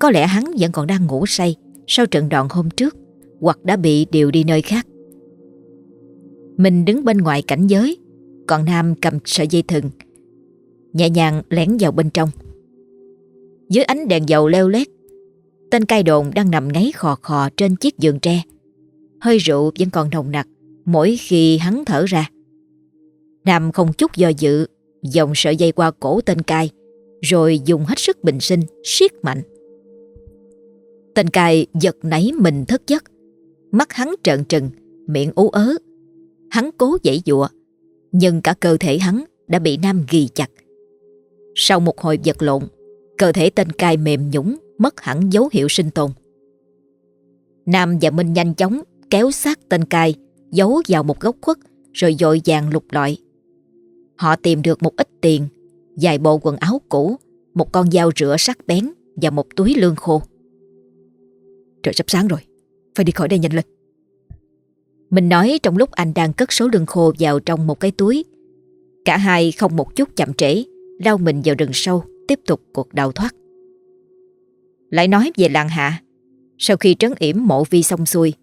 Có lẽ hắn vẫn còn đang ngủ say sau trận đòn hôm trước hoặc đã bị điều đi nơi khác. Mình đứng bên ngoài cảnh giới, còn Nam cầm sợi dây thừng nhẹ nhàng lẻn vào bên trong. Dưới ánh đèn dầu leo lét, tên cai đồn đang nằm ngáy khò khò trên chiếc giường tre. Hơi rượu vẫn còn nồng nặc mỗi khi hắn thở ra. Nam không chút do dự, dòng sợi dây qua cổ tên cai, rồi dùng hết sức bình sinh, siết mạnh. Tên cai giật nảy mình thất giấc, mắt hắn trợn trừng, miệng ú ớ. Hắn cố dãy dụa, nhưng cả cơ thể hắn đã bị Nam ghi chặt, sau một hồi vật lộn, cơ thể tên cai mềm nhũng, mất hẳn dấu hiệu sinh tồn. Nam và Minh nhanh chóng kéo xác tên cai, giấu vào một góc khuất rồi dội vàng lục lọi. Họ tìm được một ít tiền, vài bộ quần áo cũ, một con dao rửa sắc bén và một túi lương khô. Trời sắp sáng rồi, phải đi khỏi đây nhanh lên. Mình nói trong lúc anh đang cất số lương khô vào trong một cái túi. Cả hai không một chút chậm trễ lao mình vào rừng sâu tiếp tục cuộc đào thoát. Lại nói về làng hạ, sau khi trấn yểm mộ vi xong xuôi,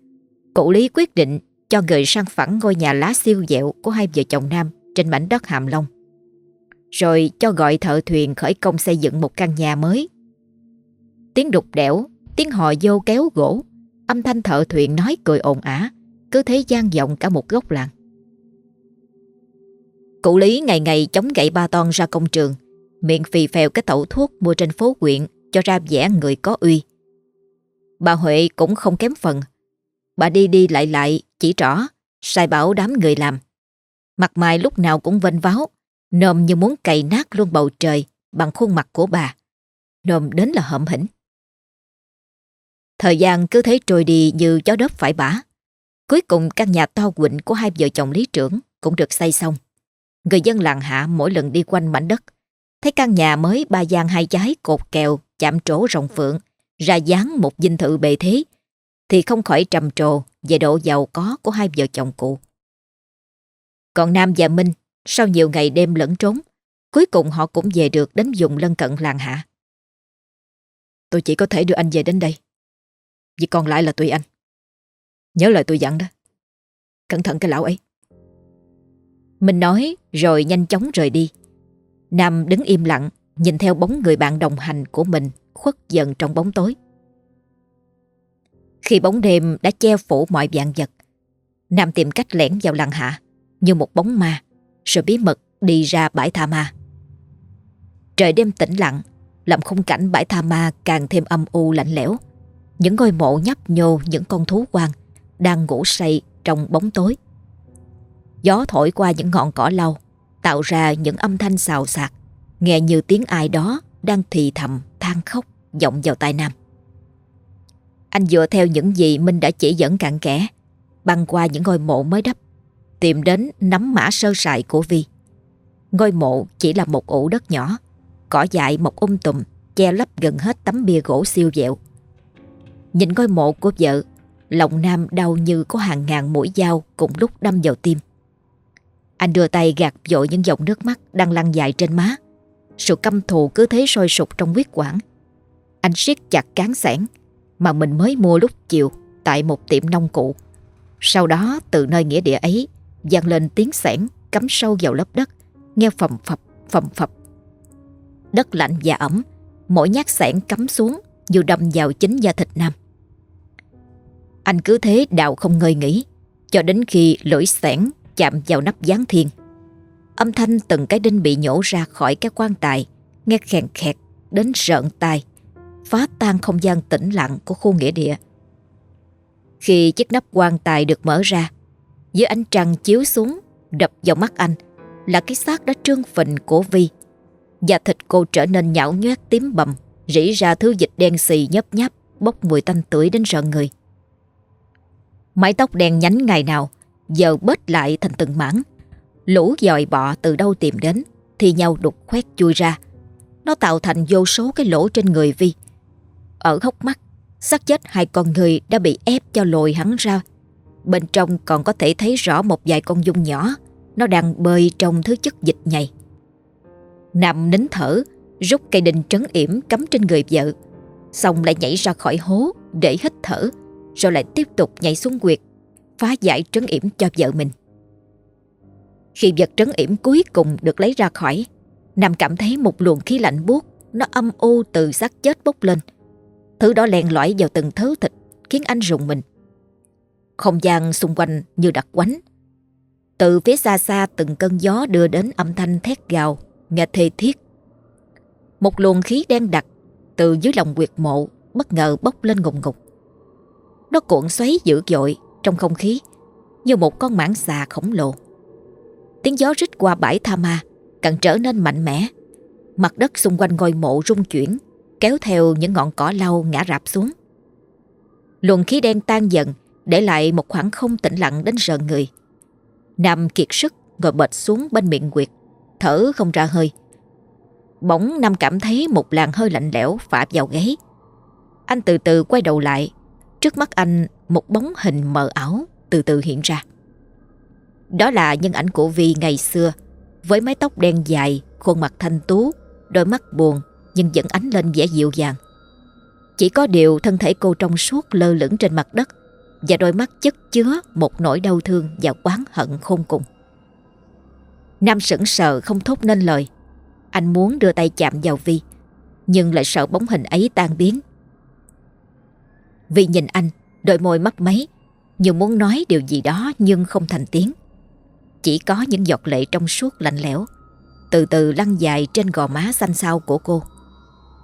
cụ Lý quyết định cho người sang phẳng ngôi nhà lá siêu dẹo của hai vợ chồng Nam trên mảnh đất Hàm Long. Rồi cho gọi thợ thuyền khởi công xây dựng một căn nhà mới. Tiếng đục đẽo, tiếng hò vô kéo gỗ, âm thanh thợ thuyền nói cười ồn ả, cứ thế gian vọng cả một góc làng. Cụ Lý ngày ngày chống gậy ba ton ra công trường, miệng phì phèo cái tẩu thuốc mua trên phố quyện cho ra vẻ người có uy. Bà Huệ cũng không kém phần. Bà đi đi lại lại, chỉ rõ, sai bảo đám người làm. Mặt mày lúc nào cũng vênh váo, nồm như muốn cày nát luôn bầu trời bằng khuôn mặt của bà. Nồm đến là hậm hỉnh. Thời gian cứ thế trôi đi như gió đớp phải bả. Cuối cùng căn nhà to quịnh của hai vợ chồng lý trưởng cũng được xây xong. Người dân làng hạ mỗi lần đi quanh mảnh đất, thấy căn nhà mới ba gian hai trái cột kèo, chạm trổ rồng phượng, ra dáng một dinh thự bề thế, thì không khỏi trầm trồ về độ giàu có của hai vợ chồng cụ. Còn Nam và Minh, sau nhiều ngày đêm lẫn trốn, cuối cùng họ cũng về được đến vùng lân cận làng hạ. Tôi chỉ có thể đưa anh về đến đây, vì còn lại là tùy anh. Nhớ lời tôi dặn đó. Cẩn thận cái lão ấy. Minh nói rồi nhanh chóng rời đi. Nam đứng im lặng, nhìn theo bóng người bạn đồng hành của mình khuất dần trong bóng tối. Khi bóng đêm đã che phủ mọi vạn vật, Nam tìm cách lẻn vào làng hạ như một bóng ma, rồi bí mật đi ra bãi tha ma. Trời đêm tĩnh lặng, làm khung cảnh bãi tha ma càng thêm âm u lạnh lẽo. Những ngôi mộ nhấp nhô những con thú quang đang ngủ say trong bóng tối. Gió thổi qua những ngọn cỏ lau, tạo ra những âm thanh xào xạc, nghe như tiếng ai đó đang thì thầm, than khóc, vọng vào tai Nam. Anh dựa theo những gì Minh đã chỉ dẫn cặn kẽ, băng qua những ngôi mộ mới đắp, tìm đến nắm mã sơ sài của Vi. Ngôi mộ chỉ là một ủ đất nhỏ, cỏ dại một um tùm, che lấp gần hết tấm bia gỗ siêu dẹo. Nhìn ngôi mộ của vợ, lòng Nam đau như có hàng ngàn mũi dao cùng lúc đâm vào tim. Anh đưa tay gạt dội những dòng nước mắt đang lăn dài trên má. Sự căm thù cứ thế sôi sục trong huyết quản. Anh siết chặt cán sẻn mà mình mới mua lúc chiều tại một tiệm nông cụ. Sau đó từ nơi nghĩa địa ấy vang lên tiếng sẻn cắm sâu vào lớp đất, nghe phầm phập, phầm phập. Đất lạnh và ẩm, mỗi nhát sẻn cắm xuống dù đâm vào chính da thịt nam. Anh cứ thế đào không ngơi nghỉ, cho đến khi lưỡi sẻn chạm vào nắp gián thiên. Âm thanh từng cái đinh bị nhổ ra khỏi cái quan tài, nghe khèn khẹt đến rợn tai, phá tan không gian tĩnh lặng của khu nghĩa địa. Khi chiếc nắp quan tài được mở ra, dưới ánh trăng chiếu xuống đập vào mắt anh là cái xác đã trương phình của Vi. Và thịt cô trở nên nhão nhoét tím bầm, rỉ ra thứ dịch đen xì nhấp nháp, bốc mùi tanh tưởi đến rợn người. Mái tóc đen nhánh ngày nào giờ bớt lại thành từng mảng. Lũ dòi bọ từ đâu tìm đến thì nhau đục khoét chui ra. Nó tạo thành vô số cái lỗ trên người Vi. Ở hốc mắt, xác chết hai con người đã bị ép cho lồi hắn ra. Bên trong còn có thể thấy rõ một vài con dung nhỏ, nó đang bơi trong thứ chất dịch nhầy. Nằm nín thở, rút cây đinh trấn yểm cắm trên người vợ, xong lại nhảy ra khỏi hố để hít thở, rồi lại tiếp tục nhảy xuống quyệt phá giải trấn yểm cho vợ mình. Khi vật trấn yểm cuối cùng được lấy ra khỏi, Nam cảm thấy một luồng khí lạnh buốt nó âm u từ xác chết bốc lên. Thứ đó len lỏi vào từng thớ thịt khiến anh rùng mình. Không gian xung quanh như đặc quánh. Từ phía xa xa từng cơn gió đưa đến âm thanh thét gào, nghe thê thiết. Một luồng khí đen đặc từ dưới lòng quyệt mộ bất ngờ bốc lên ngùng ngục. Nó cuộn xoáy dữ dội trong không khí, như một con mãng xà khổng lồ. Tiếng gió rít qua bãi tha ma, càng trở nên mạnh mẽ. Mặt đất xung quanh ngôi mộ rung chuyển, kéo theo những ngọn cỏ lau ngã rạp xuống. Luồng khí đen tan dần, để lại một khoảng không tĩnh lặng đến rợn người. Nam kiệt sức, ngồi bệt xuống bên miệng quyệt thở không ra hơi. Bỗng Nam cảm thấy một làn hơi lạnh lẽo phả vào gáy. Anh từ từ quay đầu lại, Trước mắt anh một bóng hình mờ ảo từ từ hiện ra. Đó là nhân ảnh của Vi ngày xưa, với mái tóc đen dài, khuôn mặt thanh tú, đôi mắt buồn nhưng vẫn ánh lên vẻ dịu dàng. Chỉ có điều thân thể cô trong suốt lơ lửng trên mặt đất và đôi mắt chất chứa một nỗi đau thương và oán hận khôn cùng. Nam sững sờ không thốt nên lời. Anh muốn đưa tay chạm vào Vi, nhưng lại sợ bóng hình ấy tan biến. Vi nhìn anh Đôi môi mấp máy. Như muốn nói điều gì đó nhưng không thành tiếng. Chỉ có những giọt lệ trong suốt lạnh lẽo, Từ từ lăn dài trên gò má xanh xao của cô.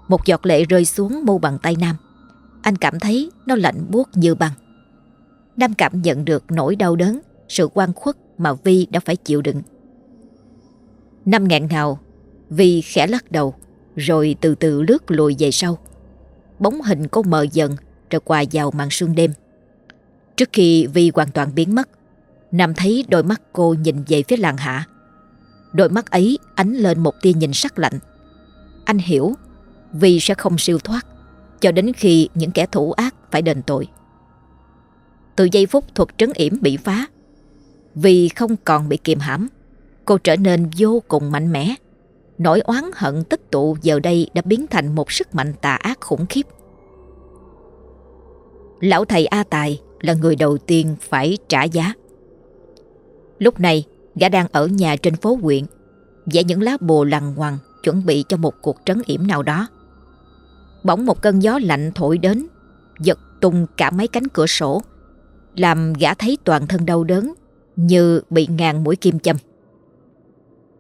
Một giọt lệ rơi xuống mu bàn tay Nam. Anh cảm thấy nó lạnh buốt như băng. Nam cảm nhận được nỗi đau đớn, Sự quan khuất mà Vi đã phải chịu đựng. Nam ngàn ngào. Vi khẽ lắc đầu, Rồi từ từ lướt lùi về sau. Bóng hình cô mờ dần rồi quà vào màn sương đêm. Trước khi Vi hoàn toàn biến mất, Nam thấy đôi mắt cô nhìn về phía làng hạ. Đôi mắt ấy ánh lên một tia nhìn sắc lạnh. Anh hiểu Vi sẽ không siêu thoát cho đến khi những kẻ thủ ác phải đền tội. Từ giây phút thuật trấn yểm bị phá, vì không còn bị kiềm hãm, cô trở nên vô cùng mạnh mẽ. Nỗi oán hận tích tụ giờ đây đã biến thành một sức mạnh tà ác khủng khiếp lão thầy A Tài là người đầu tiên phải trả giá. Lúc này, gã đang ở nhà trên phố huyện, vẽ những lá bồ lằng ngoằn chuẩn bị cho một cuộc trấn yểm nào đó. Bỗng một cơn gió lạnh thổi đến, giật tung cả mấy cánh cửa sổ, làm gã thấy toàn thân đau đớn như bị ngàn mũi kim châm.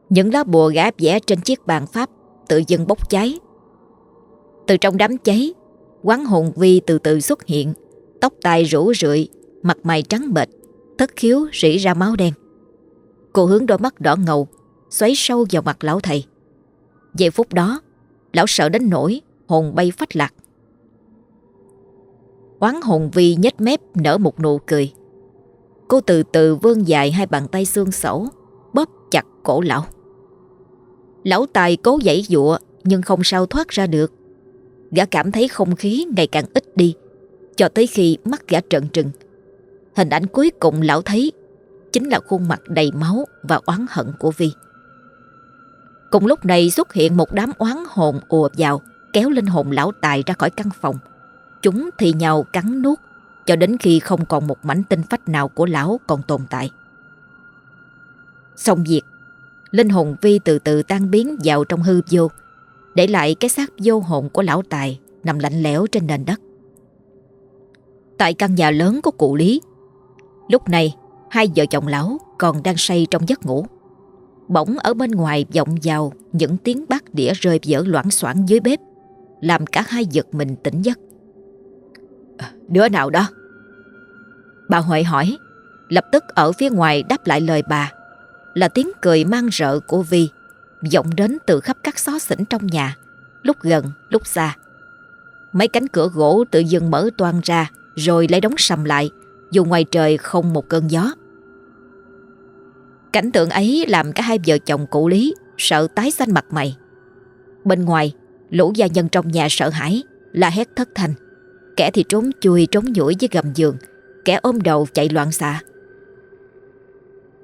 Những lá bùa gã vẽ trên chiếc bàn pháp tự dưng bốc cháy. Từ trong đám cháy, quán hồn vi từ từ xuất hiện Tóc tai rủ rượi, Mặt mày trắng bệch, Thất khiếu rỉ ra máu đen. Cô hướng đôi mắt đỏ ngầu, Xoáy sâu vào mặt lão thầy. Giây phút đó, Lão sợ đến nỗi hồn bay phách lạc. Quán hồn vi nhếch mép nở một nụ cười. Cô từ từ vươn dài hai bàn tay xương sẩu, Bóp chặt cổ lão. Lão tài cố giãy dụa Nhưng không sao thoát ra được. Gã cảm thấy không khí ngày càng ít đi. Cho tới khi mắt gã trợn trừng, Hình ảnh cuối cùng lão thấy Chính là khuôn mặt đầy máu và oán hận của Vi. Cùng lúc này xuất hiện một đám oán hồn ùa vào, Kéo linh hồn lão tài ra khỏi căn phòng. Chúng thì nhau cắn nuốt, Cho đến khi không còn một mảnh tinh phách nào của lão còn tồn tại. Xong việc, Linh hồn Vi từ từ tan biến vào trong hư vô, Để lại cái xác vô hồn của lão tài Nằm lạnh lẽo trên nền đất tại căn nhà lớn của cụ Lý. Lúc này, hai vợ chồng lão còn đang say trong giấc ngủ. Bỗng ở bên ngoài vọng vào những tiếng bát đĩa rơi vỡ loãng xoảng dưới bếp, làm cả hai giật mình tỉnh giấc. Ờ, đứa nào đó? Bà Huệ hỏi, lập tức ở phía ngoài đáp lại lời bà là tiếng cười mang rợ của Vi vọng đến từ khắp các xó xỉnh trong nhà, lúc gần, lúc xa. Mấy cánh cửa gỗ tự dưng mở toang ra rồi lấy đóng sầm lại, Dù ngoài trời không một cơn gió. Cảnh tượng ấy làm cả hai vợ chồng cụ Lý Sợ tái xanh mặt mày. Bên ngoài, Lũ gia nhân trong nhà sợ hãi là hét thất thanh. Kẻ thì trốn chui trốn nhủi dưới gầm giường, Kẻ ôm đầu chạy loạn xạ.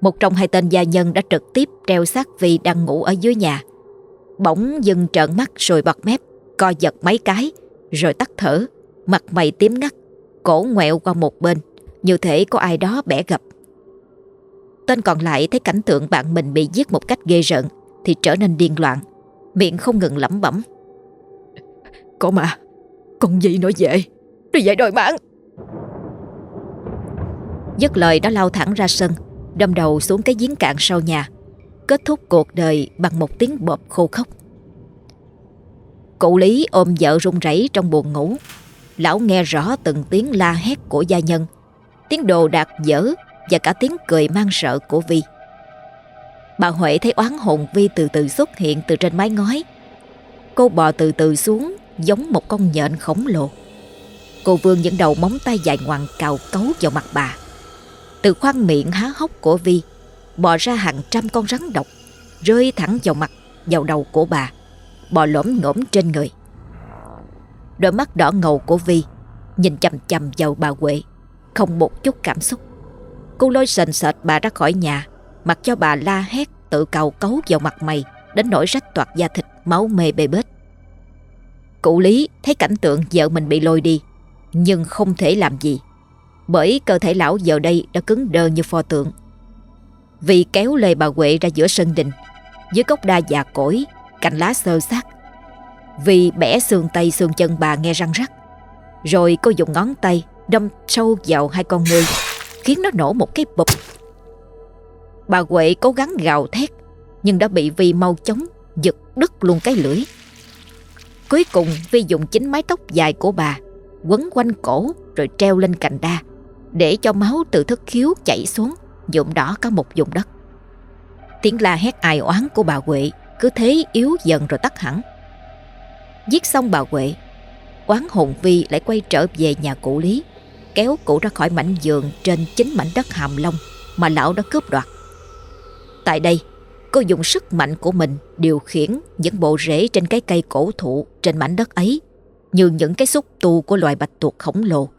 Một trong hai tên gia nhân đã trực tiếp treo xác vì đang ngủ ở dưới nhà. Bỗng dưng trợn mắt rồi bật mép, Co giật mấy cái, Rồi tắt thở, Mặt mày tím ngắt cổ ngoẹo qua một bên, như thể có ai đó bẻ gập. Tên còn lại thấy cảnh tượng bạn mình bị giết một cách ghê rợn thì trở nên điên loạn, miệng không ngừng lẩm bẩm. Cô mà, con gì nó về, nó về đòi mạng. Dứt lời nó lao thẳng ra sân, đâm đầu xuống cái giếng cạn sau nhà, kết thúc cuộc đời bằng một tiếng bộp khô khóc. Cụ Lý ôm vợ run rẩy trong buồn ngủ lão nghe rõ từng tiếng la hét của gia nhân, tiếng đồ đạc dở và cả tiếng cười mang sợ của Vi. Bà Huệ thấy oán hồn Vi từ từ xuất hiện từ trên mái ngói. Cô bò từ từ xuống giống một con nhện khổng lồ. Cô vương những đầu móng tay dài ngoằn cào cấu vào mặt bà. Từ khoang miệng há hốc của Vi bò ra hàng trăm con rắn độc rơi thẳng vào mặt, vào đầu của bà, bò lõm ngỗm trên người. Đôi mắt đỏ ngầu của Vi Nhìn chầm chầm vào bà Huệ, Không một chút cảm xúc. Cô lôi sền sệt bà ra khỏi nhà, Mặc cho bà la hét tự cầu cấu vào mặt mày Đến nỗi rách toạt da thịt, Máu mê bê bết. Cụ Lý thấy cảnh tượng vợ mình bị lôi đi, Nhưng không thể làm gì, Bởi cơ thể lão giờ đây Đã cứng đơ như pho tượng. Vì kéo lê bà Huệ ra giữa sân đình, Dưới gốc đa già cỗi, Cành lá sơ sát vì bẻ xương tay xương chân bà nghe răng rắc. Rồi cô dùng ngón tay đâm sâu vào hai con người Khiến nó nổ một cái bụp. Bà Huệ cố gắng gào thét, Nhưng đã bị Vi mau chóng giật đứt luôn cái lưỡi. Cuối cùng Vi dùng chính mái tóc dài của bà Quấn quanh cổ rồi treo lên cành đa, Để cho máu từ thất khiếu chảy xuống, nhuộm đỏ cả một vùng đất. Tiếng la hét ai oán của bà Huệ cứ thế yếu dần rồi tắt hẳn. Giết xong bà Huệ quán hồn vi lại quay trở về nhà cụ Lý, Kéo cụ ra khỏi mảnh giường Trên chính mảnh đất hàm long Mà lão đã cướp đoạt. Tại đây, cô dùng sức mạnh của mình Điều khiển những bộ rễ Trên cái cây cổ thụ trên mảnh đất ấy, Như những cái xúc tu của loài bạch tuộc khổng lồ,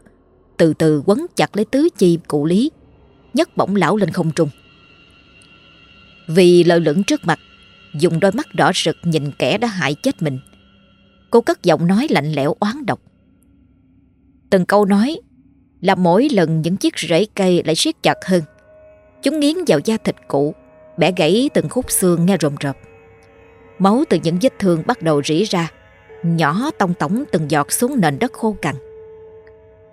Từ từ quấn chặt lấy tứ chi cụ Lý, nhấc bổng lão lên không trung. Vì lơ lửng trước mặt, Dùng đôi mắt đỏ rực nhìn kẻ đã hại chết mình. Cô cất giọng nói lạnh lẽo oán độc. Từng câu nói Là mỗi lần những chiếc rễ cây lại siết chặt hơn. Chúng nghiến vào da thịt cũ, Bẻ gãy từng khúc xương nghe rộm rộp. Máu từ những vết thương bắt đầu rỉ ra Nhỏ tông tỏng từng giọt xuống nền đất khô cằn.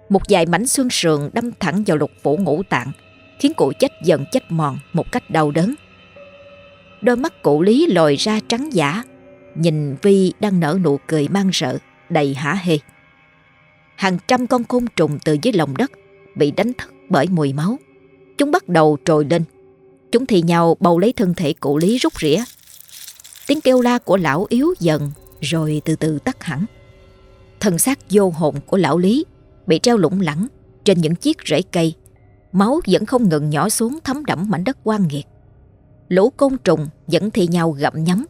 Một vài mảnh xương sườn đâm thẳng vào lục phủ ngũ tạng Khiến cụ chết dần chết mòn một cách đau đớn. Đôi mắt cụ lý lồi ra trắng giả Nhìn Vi đang nở nụ cười mang rợ Đầy hả hê. Hàng trăm con côn trùng từ dưới lòng đất Bị đánh thức bởi mùi máu. Chúng bắt đầu trồi lên. Chúng thì nhau bầu lấy thân thể cụ lý rút rỉa. Tiếng kêu la của lão yếu dần, Rồi từ từ tắt hẳn. Thân xác vô hồn của lão lý Bị treo lủng lẳng Trên những chiếc rễ cây. Máu vẫn không ngừng nhỏ xuống thấm đẫm mảnh đất quan nghiệt. Lũ côn trùng vẫn thì nhau gặm nhấm.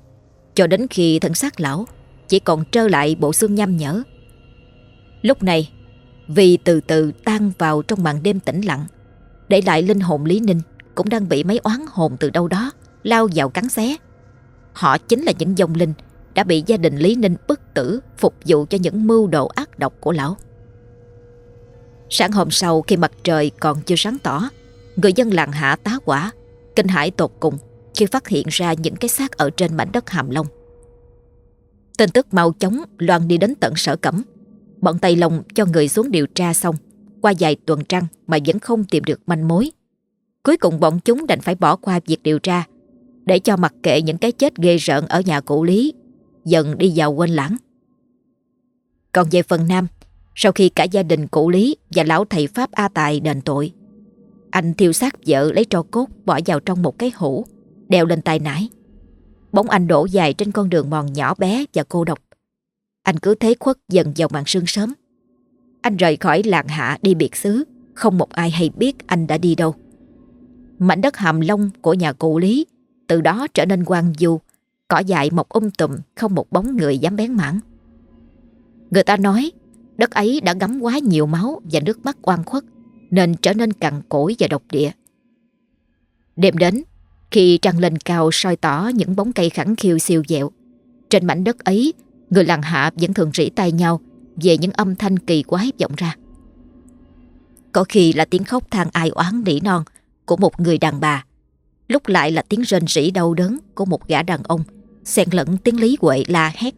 Cho đến khi thân xác lão, Chỉ còn trơ lại bộ xương nhăm nhở. Lúc này Vì từ từ tan vào trong màn đêm tĩnh lặng, Để lại linh hồn Lý Ninh Cũng đang bị mấy oán hồn từ đâu đó Lao vào cắn xé. Họ chính là những dòng linh Đã bị gia đình Lý Ninh bức tử Phục vụ cho những mưu đồ ác độc của lão. Sáng hôm sau khi mặt trời còn chưa sáng tỏ, Người dân làng hạ tá quả, Kinh hãi tột cùng khi phát hiện ra những cái xác ở trên mảnh đất Hàm Long. Tin tức mau chóng loan đi đến tận sở cẩm. Bọn Tây Long cho người xuống điều tra xong, qua vài tuần trăng mà vẫn không tìm được manh mối. Cuối cùng bọn chúng đành phải bỏ qua việc điều tra để cho mặc kệ những cái chết ghê rợn ở nhà cụ Lý dần đi vào quên lãng. Còn về phần Nam, sau khi cả gia đình cụ Lý và lão thầy Pháp A Tài đền tội, anh thiêu xác vợ lấy tro cốt bỏ vào trong một cái hũ đeo lên tay nải. Bóng anh đổ dài trên con đường mòn nhỏ bé và cô độc. Anh cứ thế khuất dần vào màn sương sớm. Anh rời khỏi làng hạ đi biệt xứ, không một ai hay biết anh đã đi đâu. Mảnh đất hàm long của nhà cụ Lý từ đó trở nên quang du, cỏ dại mọc um tùm, không một bóng người dám bén mảng. Người ta nói đất ấy đã ngấm quá nhiều máu và nước mắt oan khuất nên trở nên cằn cỗi và độc địa. Đêm đến, khi trăng lên cao soi tỏ những bóng cây khẳng khiu siêu dẹo, Trên mảnh đất ấy, Người làng hạ vẫn thường rỉ tay nhau Về những âm thanh kỳ quái vọng ra. Có khi là tiếng khóc than ai oán nỉ non Của một người đàn bà, Lúc lại là tiếng rên rỉ đau đớn Của một gã đàn ông, xen lẫn tiếng lý quệ la hét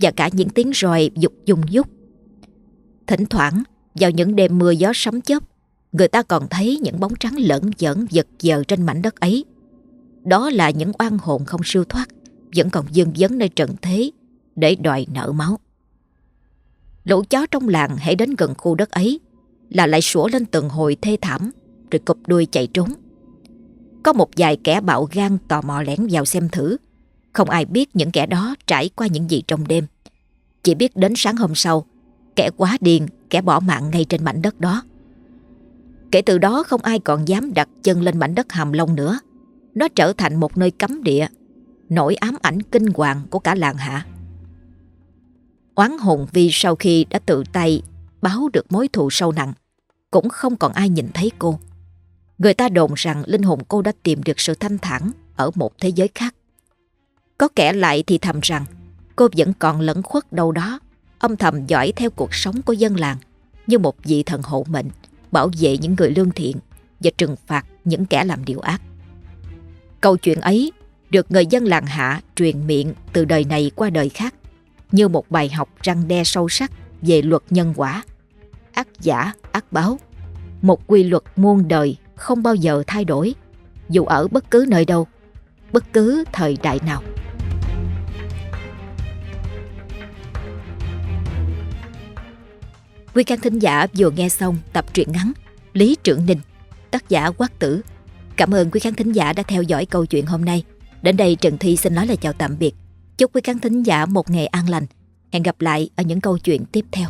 Và cả những tiếng roi dục dùng dút Thỉnh thoảng, Vào những đêm mưa gió sấm chớp, Người ta còn thấy những bóng trắng lẫn giỡn vật giờ trên mảnh đất ấy đó là những oan hồn không siêu thoát Vẫn còn dương dấn nơi trận thế Để đòi nợ máu. Lũ chó trong làng hãy đến gần khu đất ấy Là lại sủa lên từng hồi thê thảm Rồi cụp đuôi chạy trốn. Có một vài kẻ bạo gan tò mò lén vào xem thử. Không ai biết những kẻ đó trải qua những gì trong đêm. Chỉ biết đến sáng hôm sau Kẻ quá điên, kẻ bỏ mạng ngay trên mảnh đất đó. Kể từ đó không ai còn dám đặt chân lên mảnh đất hàm long nữa. Nó trở thành một nơi cấm địa, Nỗi ám ảnh kinh hoàng của cả làng hạ. Oán hồn vì sau khi đã tự tay Báo được mối thù sâu nặng, Cũng không còn ai nhìn thấy cô. Người ta đồn rằng linh hồn cô đã tìm được sự thanh thản Ở một thế giới khác. Có kẻ lại thì thầm rằng, Cô vẫn còn lẫn khuất đâu đó. Âm thầm dõi theo cuộc sống của dân làng, Như một vị thần hộ mệnh, Bảo vệ những người lương thiện Và trừng phạt những kẻ làm điều ác. Câu chuyện ấy được người dân làng Hạ truyền miệng từ đời này qua đời khác như một bài học răng đe sâu sắc về luật nhân quả. Ác giả, ác báo, một quy luật muôn đời không bao giờ thay đổi dù ở bất cứ nơi đâu, bất cứ thời đại nào. Quý khán thính giả vừa nghe xong tập truyện ngắn Lý Trưởng Ninh, tác giả Quát Tử Cảm ơn quý khán thính giả đã theo dõi câu chuyện hôm nay. Đến đây Trần Thi xin nói lời chào tạm biệt. Chúc quý khán thính giả một ngày an lành. Hẹn gặp lại ở những câu chuyện tiếp theo.